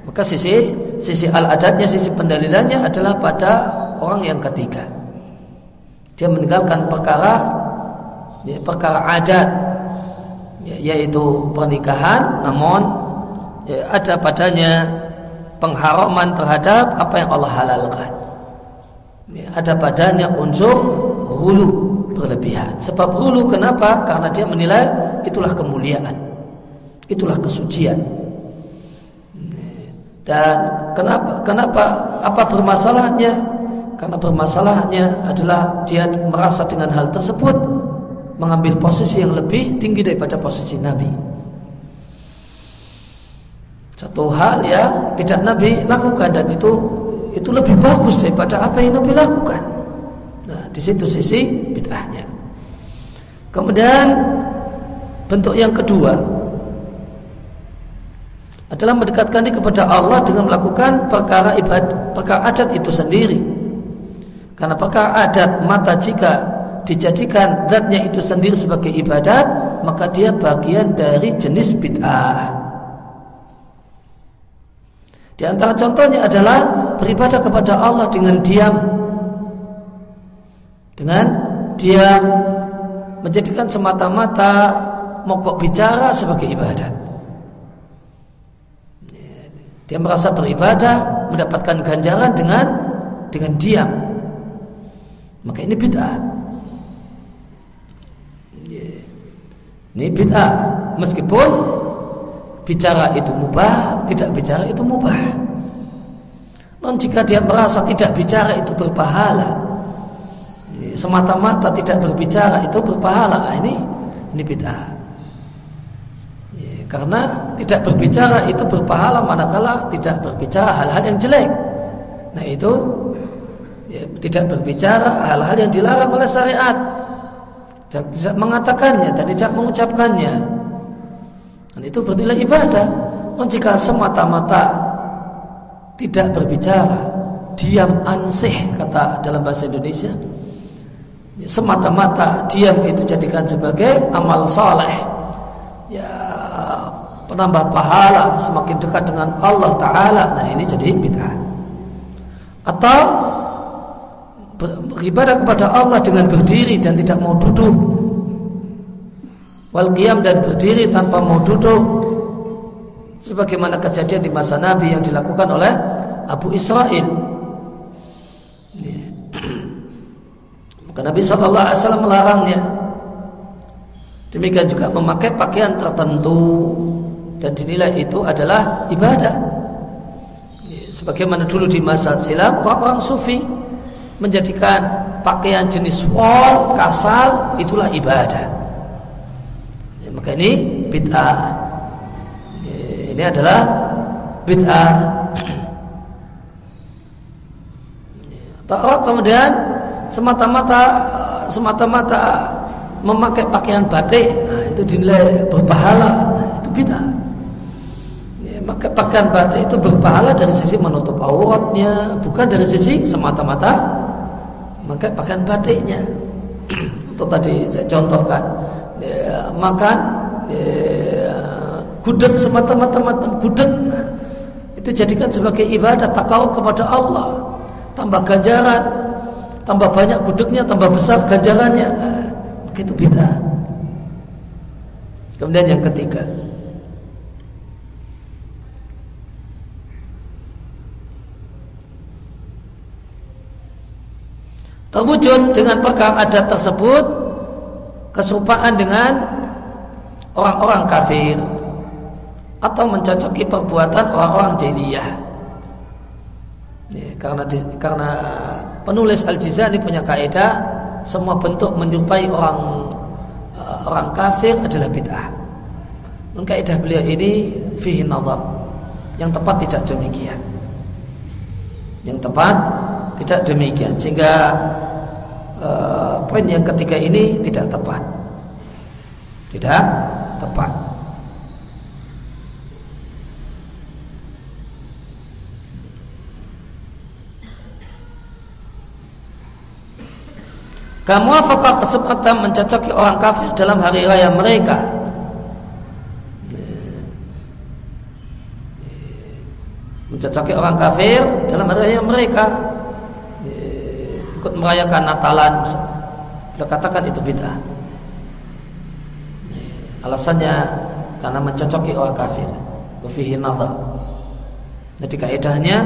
Maka sisi sisi al-adatnya, sisi pendalilannya adalah pada orang yang ketiga. Dia meninggalkan perkara ya, perkara adat ya, yaitu pernikahan namun ya, ada padanya pengharaman terhadap apa yang Allah halalkan. Ya, ada padanya unsur hulu berlebihan. Sebab hulu kenapa? Karena dia menilai itulah kemuliaan. Itulah kesucian. Dan kenapa kenapa apa bermasalahnya? Karena bermasalahnya adalah dia merasa dengan hal tersebut mengambil posisi yang lebih tinggi daripada posisi Nabi. Satu hal ya tidak Nabi lakukan dan itu itu lebih bagus daripada apa yang Nabi lakukan. Nah, di situ sisi bid'ahnya. Kemudian bentuk yang kedua adalah mendekatkan diri kepada Allah dengan melakukan perkara ibadah, perkara adat itu sendiri. Karena perkara adat mata jika dijadikan zatnya itu sendiri sebagai ibadat, maka dia bagian dari jenis bid'ah. Di antara contohnya adalah beribadah kepada Allah dengan diam. Dengan diam menjadikan semata-mata mogok bicara sebagai ibadat. Dia merasa beribadah mendapatkan ganjaran dengan dengan diam. Maka ini bid'ah. Ini bid'ah. Meskipun bicara itu mubah, tidak bicara itu mubah. Non jika dia merasa tidak bicara itu berpahala, semata-mata tidak berbicara itu berpahala, nah, ini ini bid'ah. Karena tidak berbicara itu berpahala manakala tidak berbicara hal-hal yang jelek. Nah itu ya, tidak berbicara hal-hal yang dilarang oleh syariat dan tidak mengatakannya dan tidak mengucapkannya. Dan itu bernilai ibadah. Dan jika semata-mata tidak berbicara, diam ansih kata dalam bahasa Indonesia, semata-mata diam itu jadikan sebagai amal soleh. Ya penambah pahala semakin dekat dengan Allah Taala. Nah ini jadi bid'ah. Atau beribadah kepada Allah dengan berdiri dan tidak mau duduk. Wal qiyam dan berdiri tanpa mau duduk. Sebagaimana kejadian di masa Nabi yang dilakukan oleh Abu Israel. Maka Nabi Wasallam melarangnya. Demikian juga memakai pakaian tertentu dan dinilai itu adalah ibadah. Sebagaimana dulu di masa silam orang-orang sufi menjadikan pakaian jenis wol kasar itulah ibadah. Ya, maka ini bid'ah. Ya, ini adalah bid'ah. Tak kemudian semata-mata semata-mata memakai pakaian batik nah, itu dinilai berpahala itu bid'ah maka pakaian batik itu berpahala dari sisi menutup auratnya, bukan dari sisi semata-mata maka pakaian batiknya. Untuk tadi saya contohkan, ya, makan ya, gudeg semata-mata gudeg itu jadikan sebagai ibadah takau kepada Allah, tambah ganjaran, tambah banyak gudegnya, tambah besar ganjarannya. Begitu beda. Kemudian yang ketiga, terwujud dengan perkara adat tersebut keserupaan dengan orang-orang kafir atau mencocoki perbuatan orang-orang jahiliyah. Ya, karena karena penulis Al-Jizani punya kaidah semua bentuk menjumpai orang uh, orang kafir adalah bid'ah. Dan kaidah beliau ini fihi nadhar. Yang tepat tidak demikian. Yang tepat tidak demikian sehingga uh, poin yang ketiga ini tidak tepat. Tidak tepat. Kamu apakah kesempatan mencocoki orang kafir dalam hari raya mereka? Mencocoki orang kafir dalam hari raya mereka ikut merayakan Natalan Beliau katakan itu bid'ah. Alasannya karena mencocoki orang kafir. Wafihi nazar. Jadi kaidahnya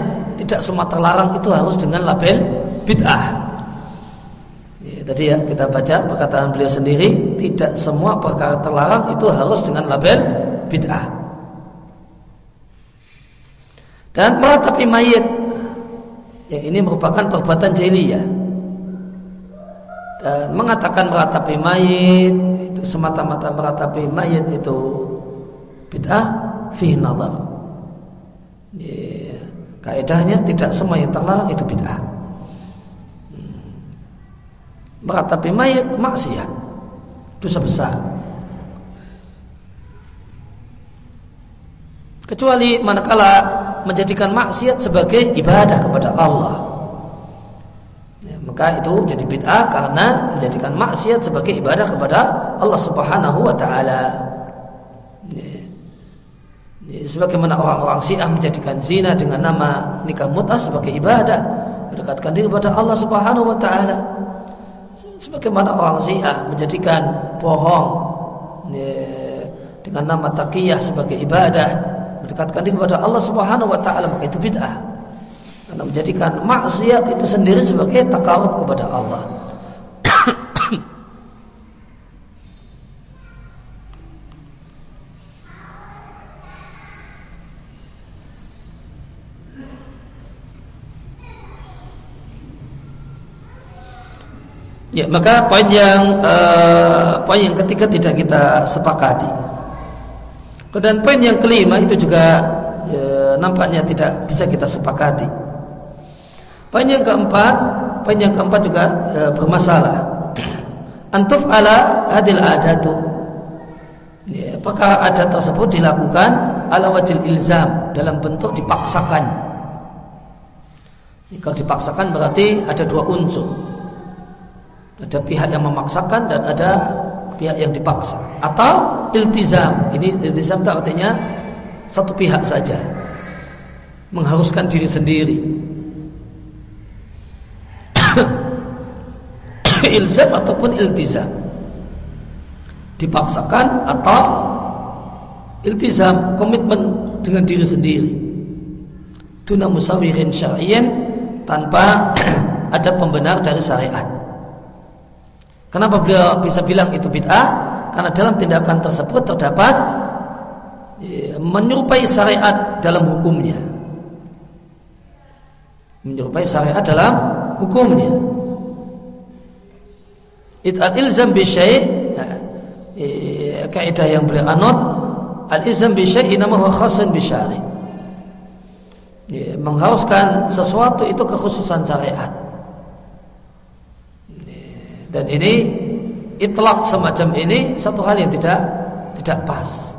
tidak semua terlarang itu harus dengan label bid'ah. Ya, tadi ya kita baca perkataan beliau sendiri, tidak semua perkara terlarang itu harus dengan label bid'ah. Dan meratapi mayit yang ini merupakan perbuatan jahiliyah dan mengatakan meratapi mayit itu semata-mata meratapi mayit itu bid'ah fi nazar. Ya, kaidahnya tidak semua yang terlarang itu bid'ah. Hmm. Meratapi mayit maksiat. Dosa besar. Kecuali manakala menjadikan maksiat sebagai ibadah kepada Allah maka itu jadi bid'ah karena menjadikan maksiat sebagai ibadah kepada Allah Subhanahu wa taala. sebagaimana orang-orang Syiah menjadikan zina dengan nama nikah mut'ah sebagai ibadah, mendekatkan diri kepada Allah Subhanahu wa taala. Sebagaimana orang Syiah menjadikan bohong ya, dengan nama taqiyah sebagai ibadah, mendekatkan diri kepada Allah Subhanahu wa taala, maka itu bid'ah. Karena menjadikan maksiat itu sendiri sebagai takarub kepada Allah. Ya, maka poin yang uh, poin yang ketiga tidak kita sepakati. Dan poin yang kelima itu juga ya, nampaknya tidak bisa kita sepakati. Poin yang keempat, poin yang keempat juga uh, bermasalah. Antuf ala adil adatu. Ya, apakah adat tersebut dilakukan ala wajil ilzam dalam bentuk dipaksakan? Kalau dipaksakan berarti ada dua unsur ada pihak yang memaksakan dan ada pihak yang dipaksa. Atau iltizam. Ini iltizam itu artinya satu pihak saja. Mengharuskan diri sendiri. Ilzam ataupun iltizam. Dipaksakan atau iltizam, komitmen dengan diri sendiri. Tuna musawirin syar'iyin tanpa ada pembenar dari syariat. Kenapa beliau bisa bilang itu bid'ah? Karena dalam tindakan tersebut terdapat ya, menyerupai syariat dalam hukumnya. Menyerupai syariat dalam hukumnya. It'al ilzam bi ya, kaidah yang beliau anut al-ilzam bi syai' nama khasun bi syari'. Ya, mengharuskan sesuatu itu kekhususan syariat. Dan ini itlak semacam ini satu hal yang tidak tidak pas.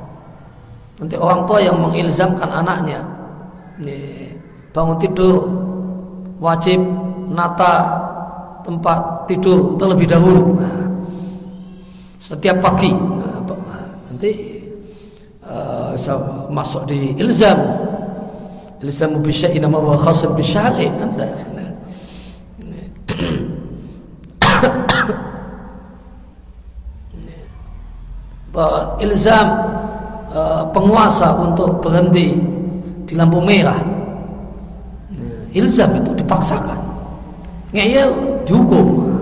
Nanti orang tua yang mengilzamkan anaknya ini, bangun tidur wajib nata tempat tidur terlebih dahulu. Setiap pagi nanti uh, masuk di ilzam ilzam bi syai'in ma huwa khasun bi syari' anda ilzam uh, penguasa untuk berhenti di lampu merah. Ilzam itu dipaksakan. Ngeyel dihukum. Uh,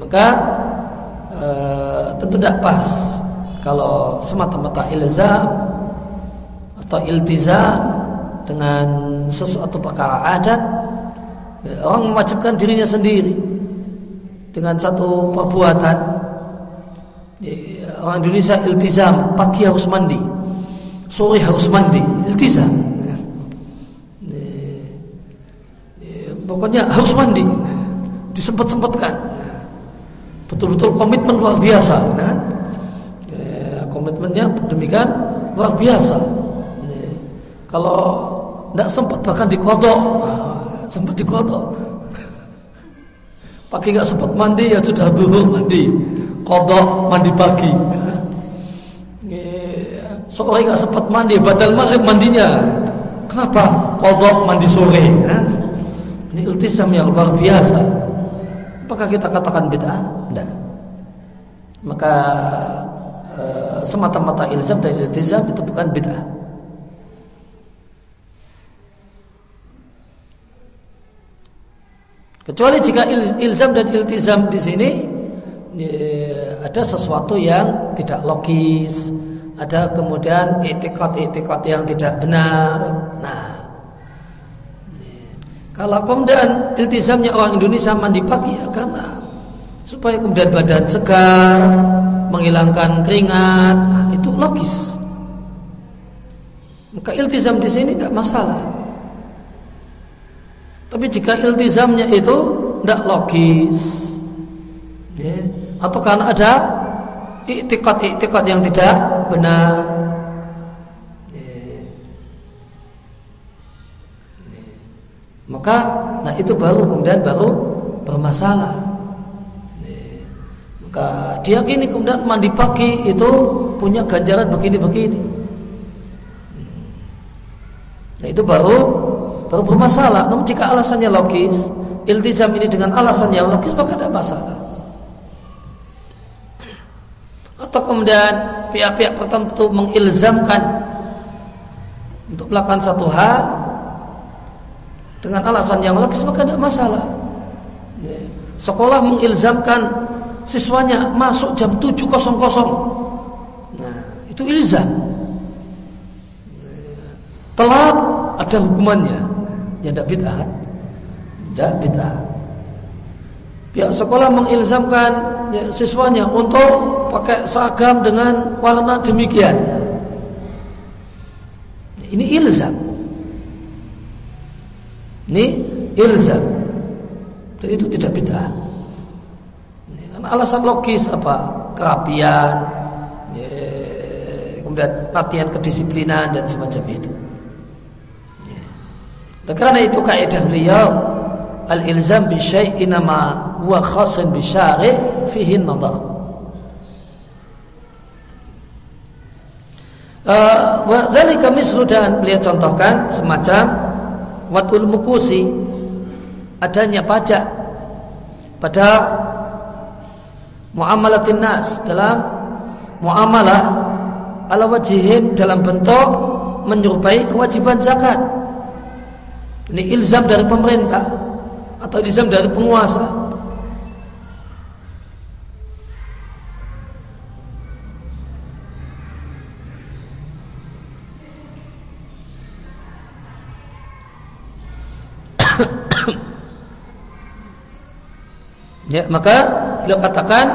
maka uh, tentu tidak pas kalau semata-mata ilzam atau iltizam dengan sesuatu perkara adat orang mewajibkan dirinya sendiri dengan satu perbuatan orang Indonesia iltizam pagi harus mandi sore harus mandi iltizam pokoknya harus mandi. Disempet-sempetkan. Betul-betul komitmen luar biasa kan? Komitmennya demikian luar biasa. Kalau tidak sempat bahkan dikodok. Sempat dikodok. Pagi nggak sempat mandi ya sudah dulu mandi. Kodok mandi pagi. Sore nggak sempat mandi badal maghrib mandinya. Kenapa? Kodok mandi sore ini iltisam yang luar biasa. Apakah kita katakan bid'ah? Tidak. Maka e, semata-mata ilzam dan iltizam itu bukan bid'ah. Kecuali jika ilzam dan iltizam di sini ada sesuatu yang tidak logis, ada kemudian etikot-etikot yang tidak benar. Nah, kalau kemudian iltizamnya orang Indonesia mandi pagi ya karena supaya kemudian badan segar, menghilangkan keringat, nah, itu logis. Maka iltizam di sini tidak masalah. Tapi jika iltizamnya itu tidak logis, ya, atau karena ada iktikad-iktikad yang tidak benar maka nah itu baru kemudian baru bermasalah maka dia kini kemudian mandi pagi itu punya ganjaran begini-begini. Nah itu baru baru bermasalah. Namun jika alasannya logis, iltizam ini dengan alasan yang logis maka tidak masalah. Atau kemudian pihak-pihak tertentu mengilzamkan untuk melakukan satu hal dengan alasan yang logis maka tidak masalah. Ya. Sekolah mengilzamkan siswanya masuk jam 7.00. Nah, itu ilzam. Telat ada hukumannya. Ya tidak bid'ah. Tidak bid'ah. Pihak sekolah mengilzamkan ya, siswanya untuk pakai seragam dengan warna demikian. Ini ilzam. Ini ilzam. Dan itu tidak bid'ah. Karena alasan logis apa? Kerapian, ya, kemudian latihan kedisiplinan dan semacam itu. Dan karena itu kaidah beliau al-ilzam bi syai'in ma huwa khasun bi syari' fihi nadar. Uh, mislu dan beliau contohkan semacam watul mukusi adanya pajak pada muamalatin nas dalam muamalah ala wajihin dalam bentuk menyerupai kewajiban zakat ini ilzam dari pemerintah atau ilzam dari penguasa. Ya, maka beliau katakan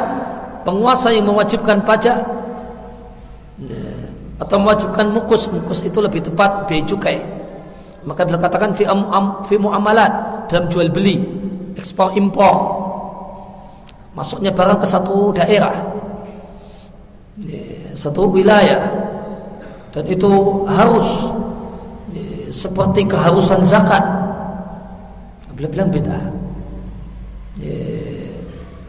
penguasa yang mewajibkan pajak ya, atau mewajibkan mukus, mukus itu lebih tepat biaya cukai maka beliau katakan fi, am, am, fi muamalat dalam jual beli, ekspor impor. Masuknya barang ke satu daerah, satu wilayah, dan itu harus seperti keharusan zakat. Beliau bilang beda.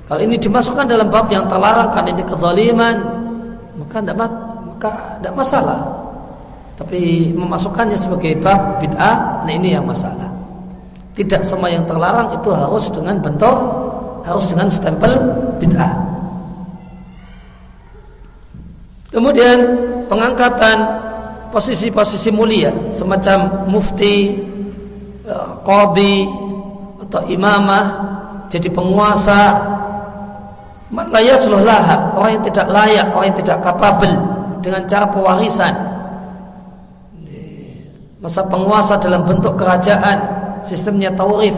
Kalau ini dimasukkan dalam bab yang terlarang kan ini kezaliman, maka tidak maka tidak masalah. Tapi memasukkannya sebagai bab bid'ah, nah ini yang masalah. Tidak semua yang terlarang itu harus dengan bentuk, harus dengan stempel bid'ah. Kemudian pengangkatan posisi-posisi mulia semacam mufti, eh, qadi atau imamah jadi penguasa la orang yang tidak layak, orang yang tidak kapabel dengan cara pewarisan. Masa penguasa dalam bentuk kerajaan sistemnya taurif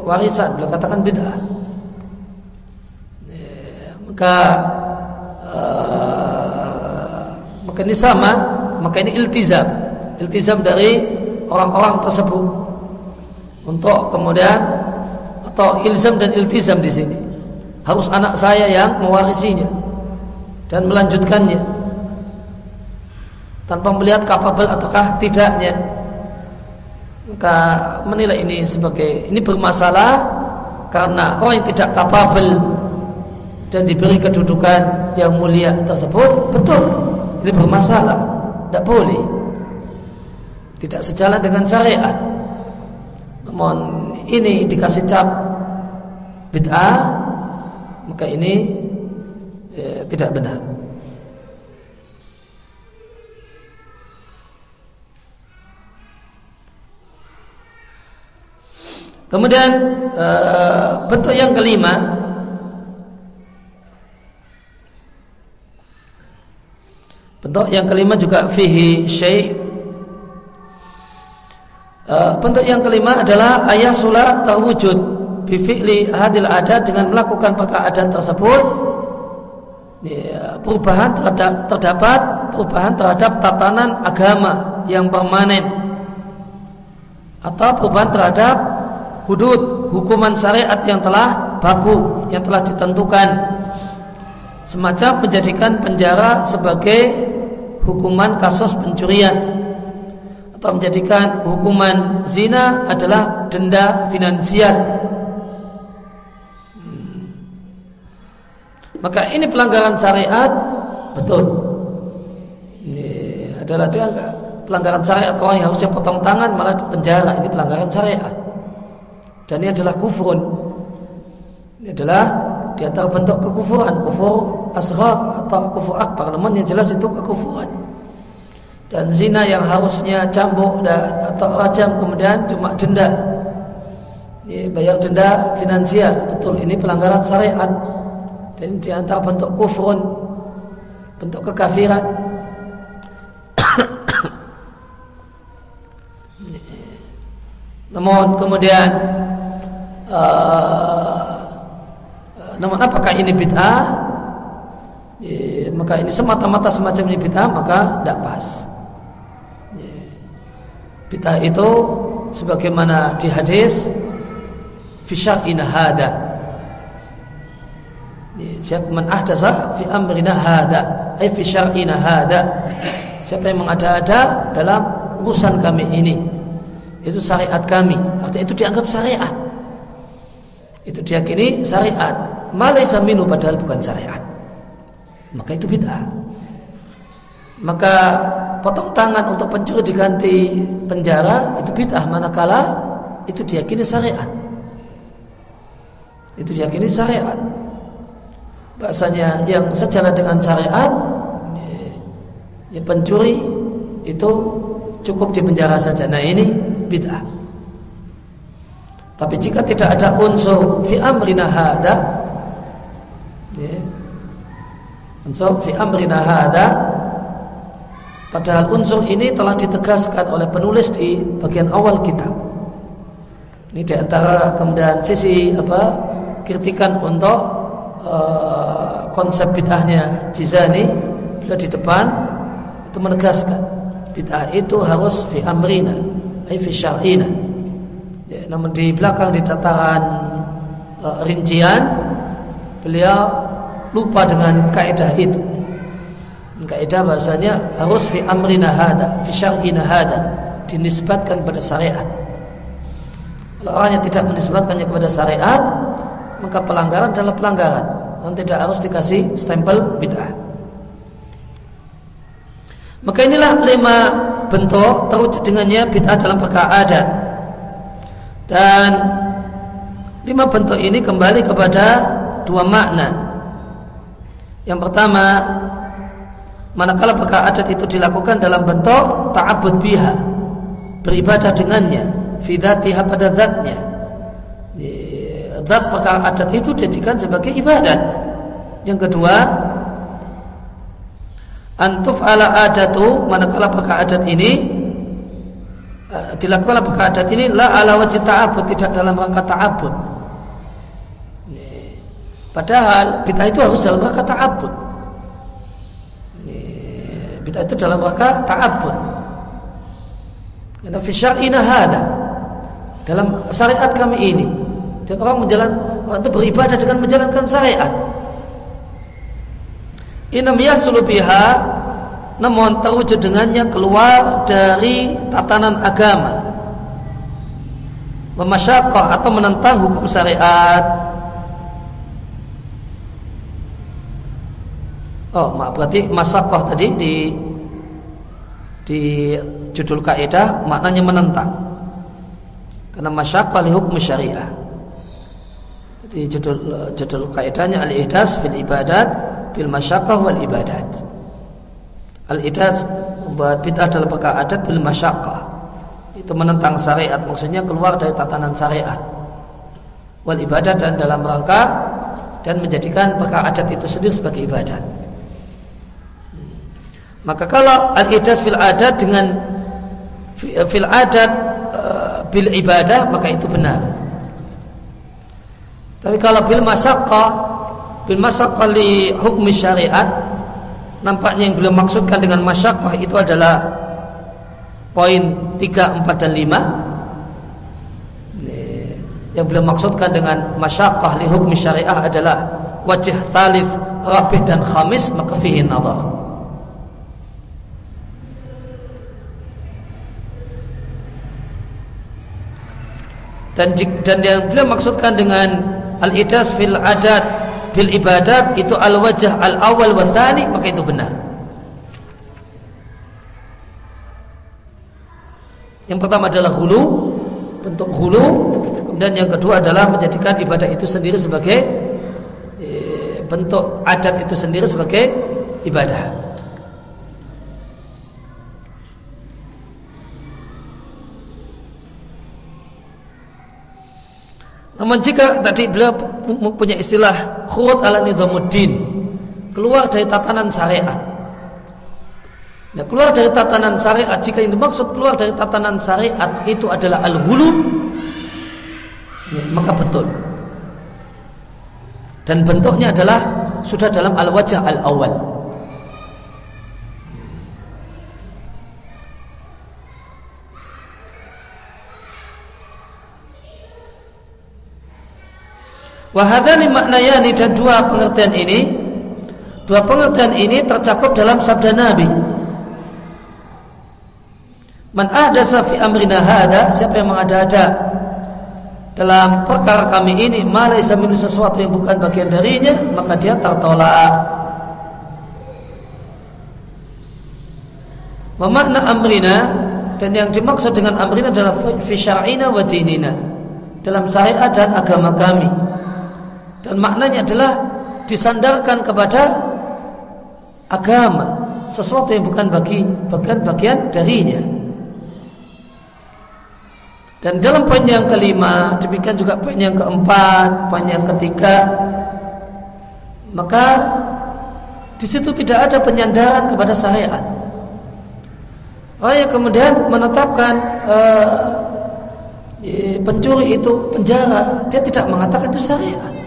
warisan beliau katakan bid'ah. Maka uh, maka ini sama maka ini iltizam. Iltizam dari orang-orang tersebut untuk kemudian atau ilzam dan iltizam di sini harus anak saya yang mewarisinya dan melanjutkannya. Tanpa melihat kapabel ataukah tidaknya maka menilai ini sebagai ini bermasalah karena orang yang tidak kapabel dan diberi kedudukan yang mulia tersebut betul ini bermasalah tidak boleh tidak sejalan dengan syariat. Namun ini dikasih cap bid'ah maka ini eh, tidak benar. Kemudian e, bentuk yang kelima Bentuk yang kelima juga fihi syai' e, Bentuk yang kelima adalah ayah sulah terwujud bifi'li hadil adat dengan melakukan perkara adat tersebut ya, perubahan terhadap terdapat perubahan terhadap tatanan agama yang permanen atau perubahan terhadap hudud hukuman syariat yang telah baku yang telah ditentukan. Semacam menjadikan penjara sebagai hukuman kasus pencurian atau menjadikan hukuman zina adalah denda finansial maka ini pelanggaran syariat betul. Adalah dia pelanggaran syariat. Orang yang harusnya potong tangan malah penjara. Ini pelanggaran syariat. Dan ini adalah kufrun. Ini adalah di antara bentuk kekufuran. Kufur asghar atau kufur akbar. Namun yang jelas itu kekufuran. Dan zina yang harusnya cambuk dan atau rajam kemudian cuma denda. Ya, bayar denda finansial. Betul ini pelanggaran syariat dan di antara bentuk kufrun bentuk kekafiran Namun kemudian uh, namun apakah ini bid'ah? Ya, maka ini semata-mata semacam ini bid'ah maka tidak pas. Ya, bid'ah itu sebagaimana di hadis fi syar'ina hada. Siapa man ahdasa fi amrina hada, ay fi syar'ina hada. Siapa yang mengada-ada dalam urusan kami ini itu syariat kami. Artinya itu dianggap syariat. Itu diyakini syariat. Malaysa minu padahal bukan syariat. Maka itu bid'ah. Maka potong tangan untuk pencuri diganti penjara itu bid'ah. Manakala itu diyakini syariat. Itu diyakini syariat bahasanya yang sejalan dengan syariat ya pencuri itu cukup di penjara saja nah ini bid'ah. Tapi jika tidak ada unsur fi amrina hada ya, unsur fi amrina hada padahal unsur ini telah ditegaskan oleh penulis di bagian awal kitab. Ini di antara kemudian sisi apa kritikan untuk uh, konsep bid'ahnya Jizani bila di depan itu menegaskan bid'ah itu harus fi amrina ay fi syar'ina. Ya, namun di belakang di tataran uh, rincian beliau lupa dengan kaidah itu. Kaidah bahasanya harus fi amrina hada, fi syar'ina hada dinisbatkan pada syariat. Kalau orang yang tidak menisbatkannya kepada syariat, maka pelanggaran adalah pelanggaran. Dan tidak harus dikasih stempel bid'ah. Maka inilah lima bentuk terwujud dengannya bid'ah dalam perkara adat. Dan lima bentuk ini kembali kepada dua makna. Yang pertama, manakala perkara adat itu dilakukan dalam bentuk ta'abbud biha, beribadah dengannya, fidatiha pada zatnya. Zat perkara adat itu dijadikan sebagai ibadat. Yang kedua, antuf ala adatu manakala perkara adat ini uh, dilakukan perkara adat ini la ala wajib ta'abud tidak dalam rangka ta'abud. Padahal bid'ah itu harus dalam rangka ta'abud. Bid'ah itu dalam rangka ta'abud. Karena fi syar'ina hada dalam syariat kami ini dan orang menjalan orang itu beribadah dengan menjalankan syariat Inam yasulu biha namun terwujud dengannya keluar dari tatanan agama. Memasyakoh atau menentang hukum syariat. Oh, maaf berarti masakoh tadi di di judul kaidah maknanya menentang. Karena masyakoh li hukum syariah. Jadi judul judul kaidahnya al-ihdas fil ibadat bil masyaqqah wal ibadat. Al-idat membuat bid'ah dalam perkara adat bil masyaqqah. Itu menentang syariat, maksudnya keluar dari tatanan syariat. Wal ibadat dan dalam rangka dan menjadikan perkara adat itu sendiri sebagai ibadat. Maka kalau al-idas fil adat dengan fil adat uh, bil ibadah maka itu benar. Tapi kalau bil masyaqqah bil masyaqqah li hukum syariat nampaknya yang beliau maksudkan dengan masyaqqah itu adalah poin 3, 4 dan 5 yang beliau maksudkan dengan masyaqqah li hukum syariah adalah wajah thalif rapih dan khamis maka fihi nadhar. Dan dan yang beliau maksudkan dengan al-idas fil adat fil ibadat itu al-wajah al-awal wasani maka itu benar. Yang pertama adalah hulu, bentuk hulu, kemudian yang kedua adalah menjadikan ibadah itu sendiri sebagai eh, bentuk adat itu sendiri sebagai ibadah. Namun jika tadi beliau punya istilah khurut ala nizamuddin, keluar dari tatanan syariat. Nah, keluar dari tatanan syariat jika yang dimaksud keluar dari tatanan syariat itu adalah al-hulu ya, maka betul. Dan bentuknya adalah sudah dalam al-wajah al-awwal. Wahadani maknayani dan dua pengertian ini Dua pengertian ini tercakup dalam sabda Nabi Man ahdasa fi amrina hada, siapa yang mengada-ada dalam perkara kami ini, malaysa minu sesuatu yang bukan bagian darinya, maka dia tertolak. Memakna amrina dan yang dimaksud dengan amrina adalah fi syar'ina wa. Dalam syariat dan agama kami. Dan maknanya adalah disandarkan kepada agama, sesuatu yang bukan bagi bagian bagian darinya. Dan dalam poin yang kelima, demikian juga poin yang keempat, poin yang ketiga, maka di situ tidak ada penyandaran kepada syariat. Orang yang kemudian menetapkan uh, pencuri itu penjara, dia tidak mengatakan itu syariat.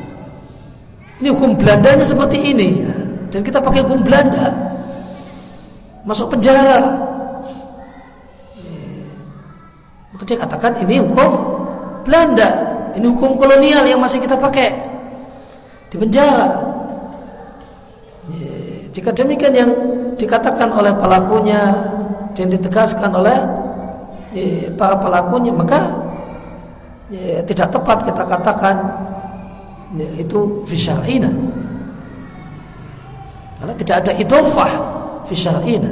Ini hukum Belandanya seperti ini, dan kita pakai hukum Belanda, masuk penjara. Maka dia katakan ini hukum Belanda, ini hukum kolonial yang masih kita pakai di penjara. Jika demikian yang dikatakan oleh pelakunya dan ditegaskan oleh para pelakunya, maka tidak tepat kita katakan itu fisyarina. Karena tidak ada idofah fisyarina.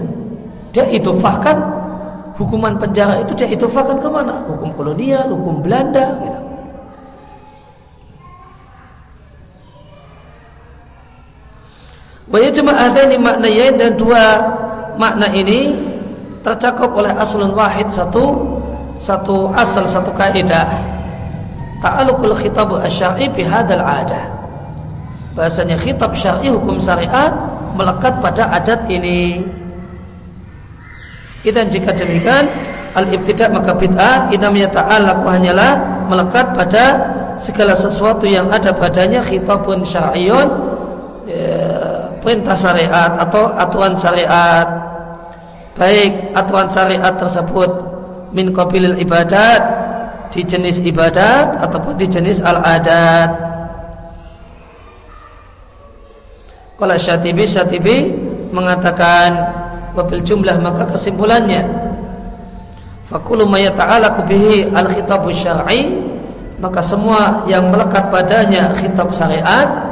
Dia idofahkan hukuman penjara itu dia itufakan ke mana? Hukum kolonial, hukum Belanda gitu. Wa ada ini maknayain dan dua makna ini tercakup oleh aslun wahid satu satu asal satu kaidah ta'alluqul khitab asy-syar'i bi hadzal 'adah. Bahasanya khitab syar'i hukum syariat melekat pada adat ini. Dan jika demikian al-ibtida maka bid'ah inamnya ta'allaq hanyalah melekat pada segala sesuatu yang ada padanya khitabun syar'iyyun e, perintah syariat atau aturan syariat. Baik aturan syariat tersebut min qabilil ibadat di jenis ibadat ataupun di jenis al-adat. Kalau Syatibi Syatibi mengatakan wabil jumlah maka kesimpulannya fakulu ma yata'alaqu bihi al-khitabu syar'i maka semua yang melekat padanya khitab syariat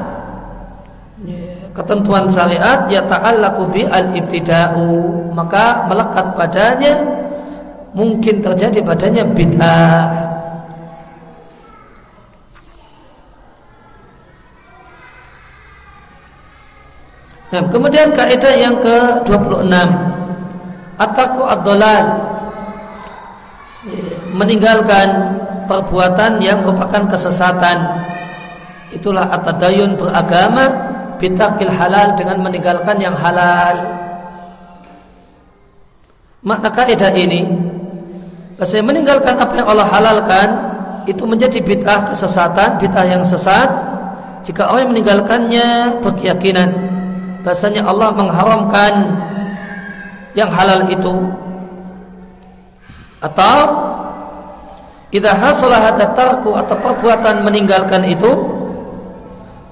ketentuan syariat ya ta'allaqu bi al-ibtida'u maka melekat padanya mungkin terjadi padanya bid'ah Nah, kemudian kaidah yang ke-26 Ataku ad-dolal meninggalkan perbuatan yang merupakan kesesatan. Itulah atadayun beragama bitakil halal dengan meninggalkan yang halal. Makna kaidah ini Bahasa meninggalkan apa yang Allah halalkan itu menjadi bid'ah kesesatan, bid'ah yang sesat jika orang meninggalkannya berkeyakinan bahasanya Allah mengharamkan yang halal itu. Atau idza hasala hadza tarku atau perbuatan meninggalkan itu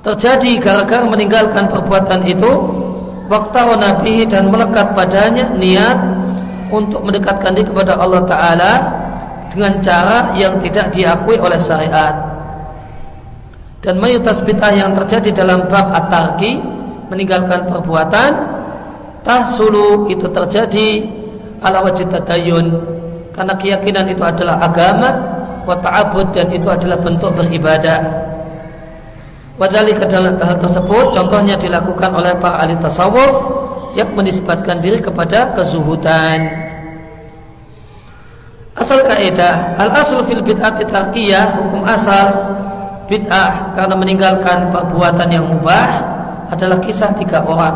terjadi gara-gara meninggalkan perbuatan itu waktu nabi dan melekat padanya niat untuk mendekatkan diri kepada Allah taala dengan cara yang tidak diakui oleh syariat. Dan mayoritas bid'ah yang terjadi dalam bab at-tarki meninggalkan perbuatan tahsulu itu terjadi ala wajib tadayun karena keyakinan itu adalah agama wa ta'abbud dan itu adalah bentuk beribadah Wadali dalam hal tersebut contohnya dilakukan oleh para ahli tasawuf yang menisbatkan diri kepada kezuhudan. Asal kaidah al asal fil bid'ati tarkiyah hukum asal bid'ah karena meninggalkan perbuatan yang mubah adalah kisah tiga orang.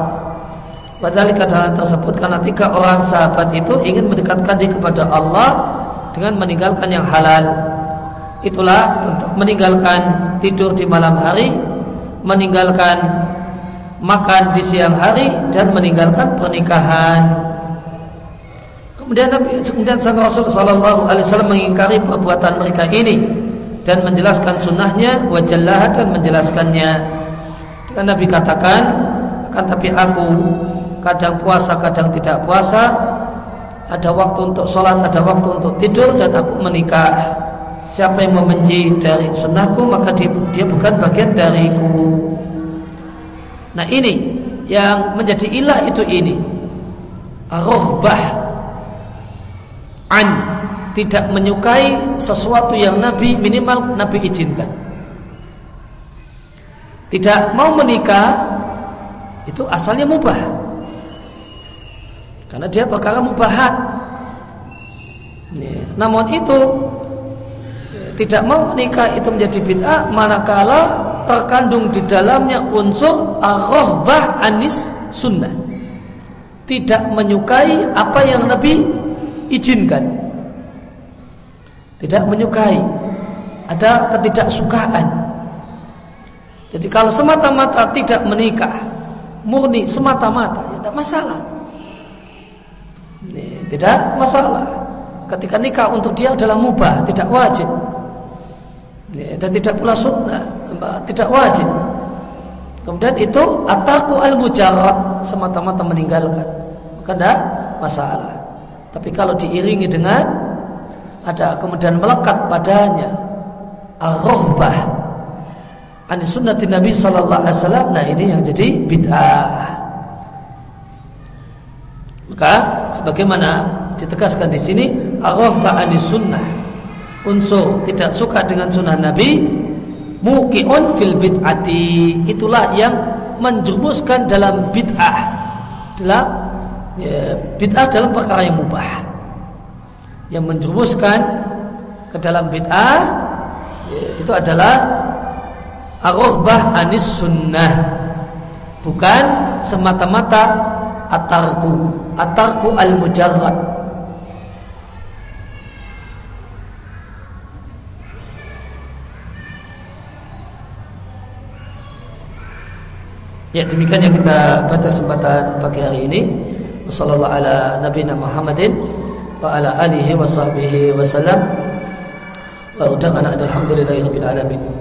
Wadali dalam tersebut karena tiga orang sahabat itu ingin mendekatkan diri kepada Allah dengan meninggalkan yang halal. Itulah untuk meninggalkan tidur di malam hari meninggalkan makan di siang hari dan meninggalkan pernikahan. Kemudian Nabi kemudian sang Rasul Shallallahu Alaihi Wasallam mengingkari perbuatan mereka ini dan menjelaskan sunnahnya, wajallah dan menjelaskannya. Dengan Nabi katakan, akan tapi aku kadang puasa, kadang tidak puasa, ada waktu untuk sholat, ada waktu untuk tidur dan aku menikah. Siapa yang membenci dari sunnahku maka dia, dia bukan bagian dariku. Nah ini yang menjadi ilah itu ini. Rohbah an tidak menyukai sesuatu yang Nabi minimal Nabi izinkan. Tidak mau menikah itu asalnya mubah. Karena dia perkara mubahat. Namun itu tidak mau menikah itu menjadi bid'ah manakala terkandung di dalamnya unsur ar-rahbah anis sunnah. Tidak menyukai apa yang Nabi izinkan. Tidak menyukai. Ada ketidaksukaan. Jadi kalau semata-mata tidak menikah, murni semata-mata, ya tidak masalah. Ini, tidak masalah. Ketika nikah untuk dia adalah mubah, tidak wajib. Ya, dan tidak pula sunnah tidak wajib. Kemudian itu ataku al mujarrad semata-mata meninggalkan. Maka tidak masalah. Tapi kalau diiringi dengan ada kemudian melekat padanya ar-ruhbah an sunnati Nabi sallallahu alaihi wasallam. Nah ini yang jadi bid'ah. Maka sebagaimana ditegaskan di sini ar-ruhbah an sunnah. Unsur tidak suka dengan sunnah Nabi mukiun fil bid'ati. Itulah yang menjumuskan dalam bid'ah. Dalam ya, bid'ah dalam perkara yang mubah. Yang menjumuskan ke dalam bid'ah ya, itu adalah ar-ruhbah anis sunnah bukan semata-mata atarku atarku al-mujarrad Ya demikian yang kita baca kesempatan pagi hari ini. Wassallallahu ala nabiyina Muhammadin wa ala alihi wa sahbihi wasallam. Wa udana alhamdulillahi rabbil alamin.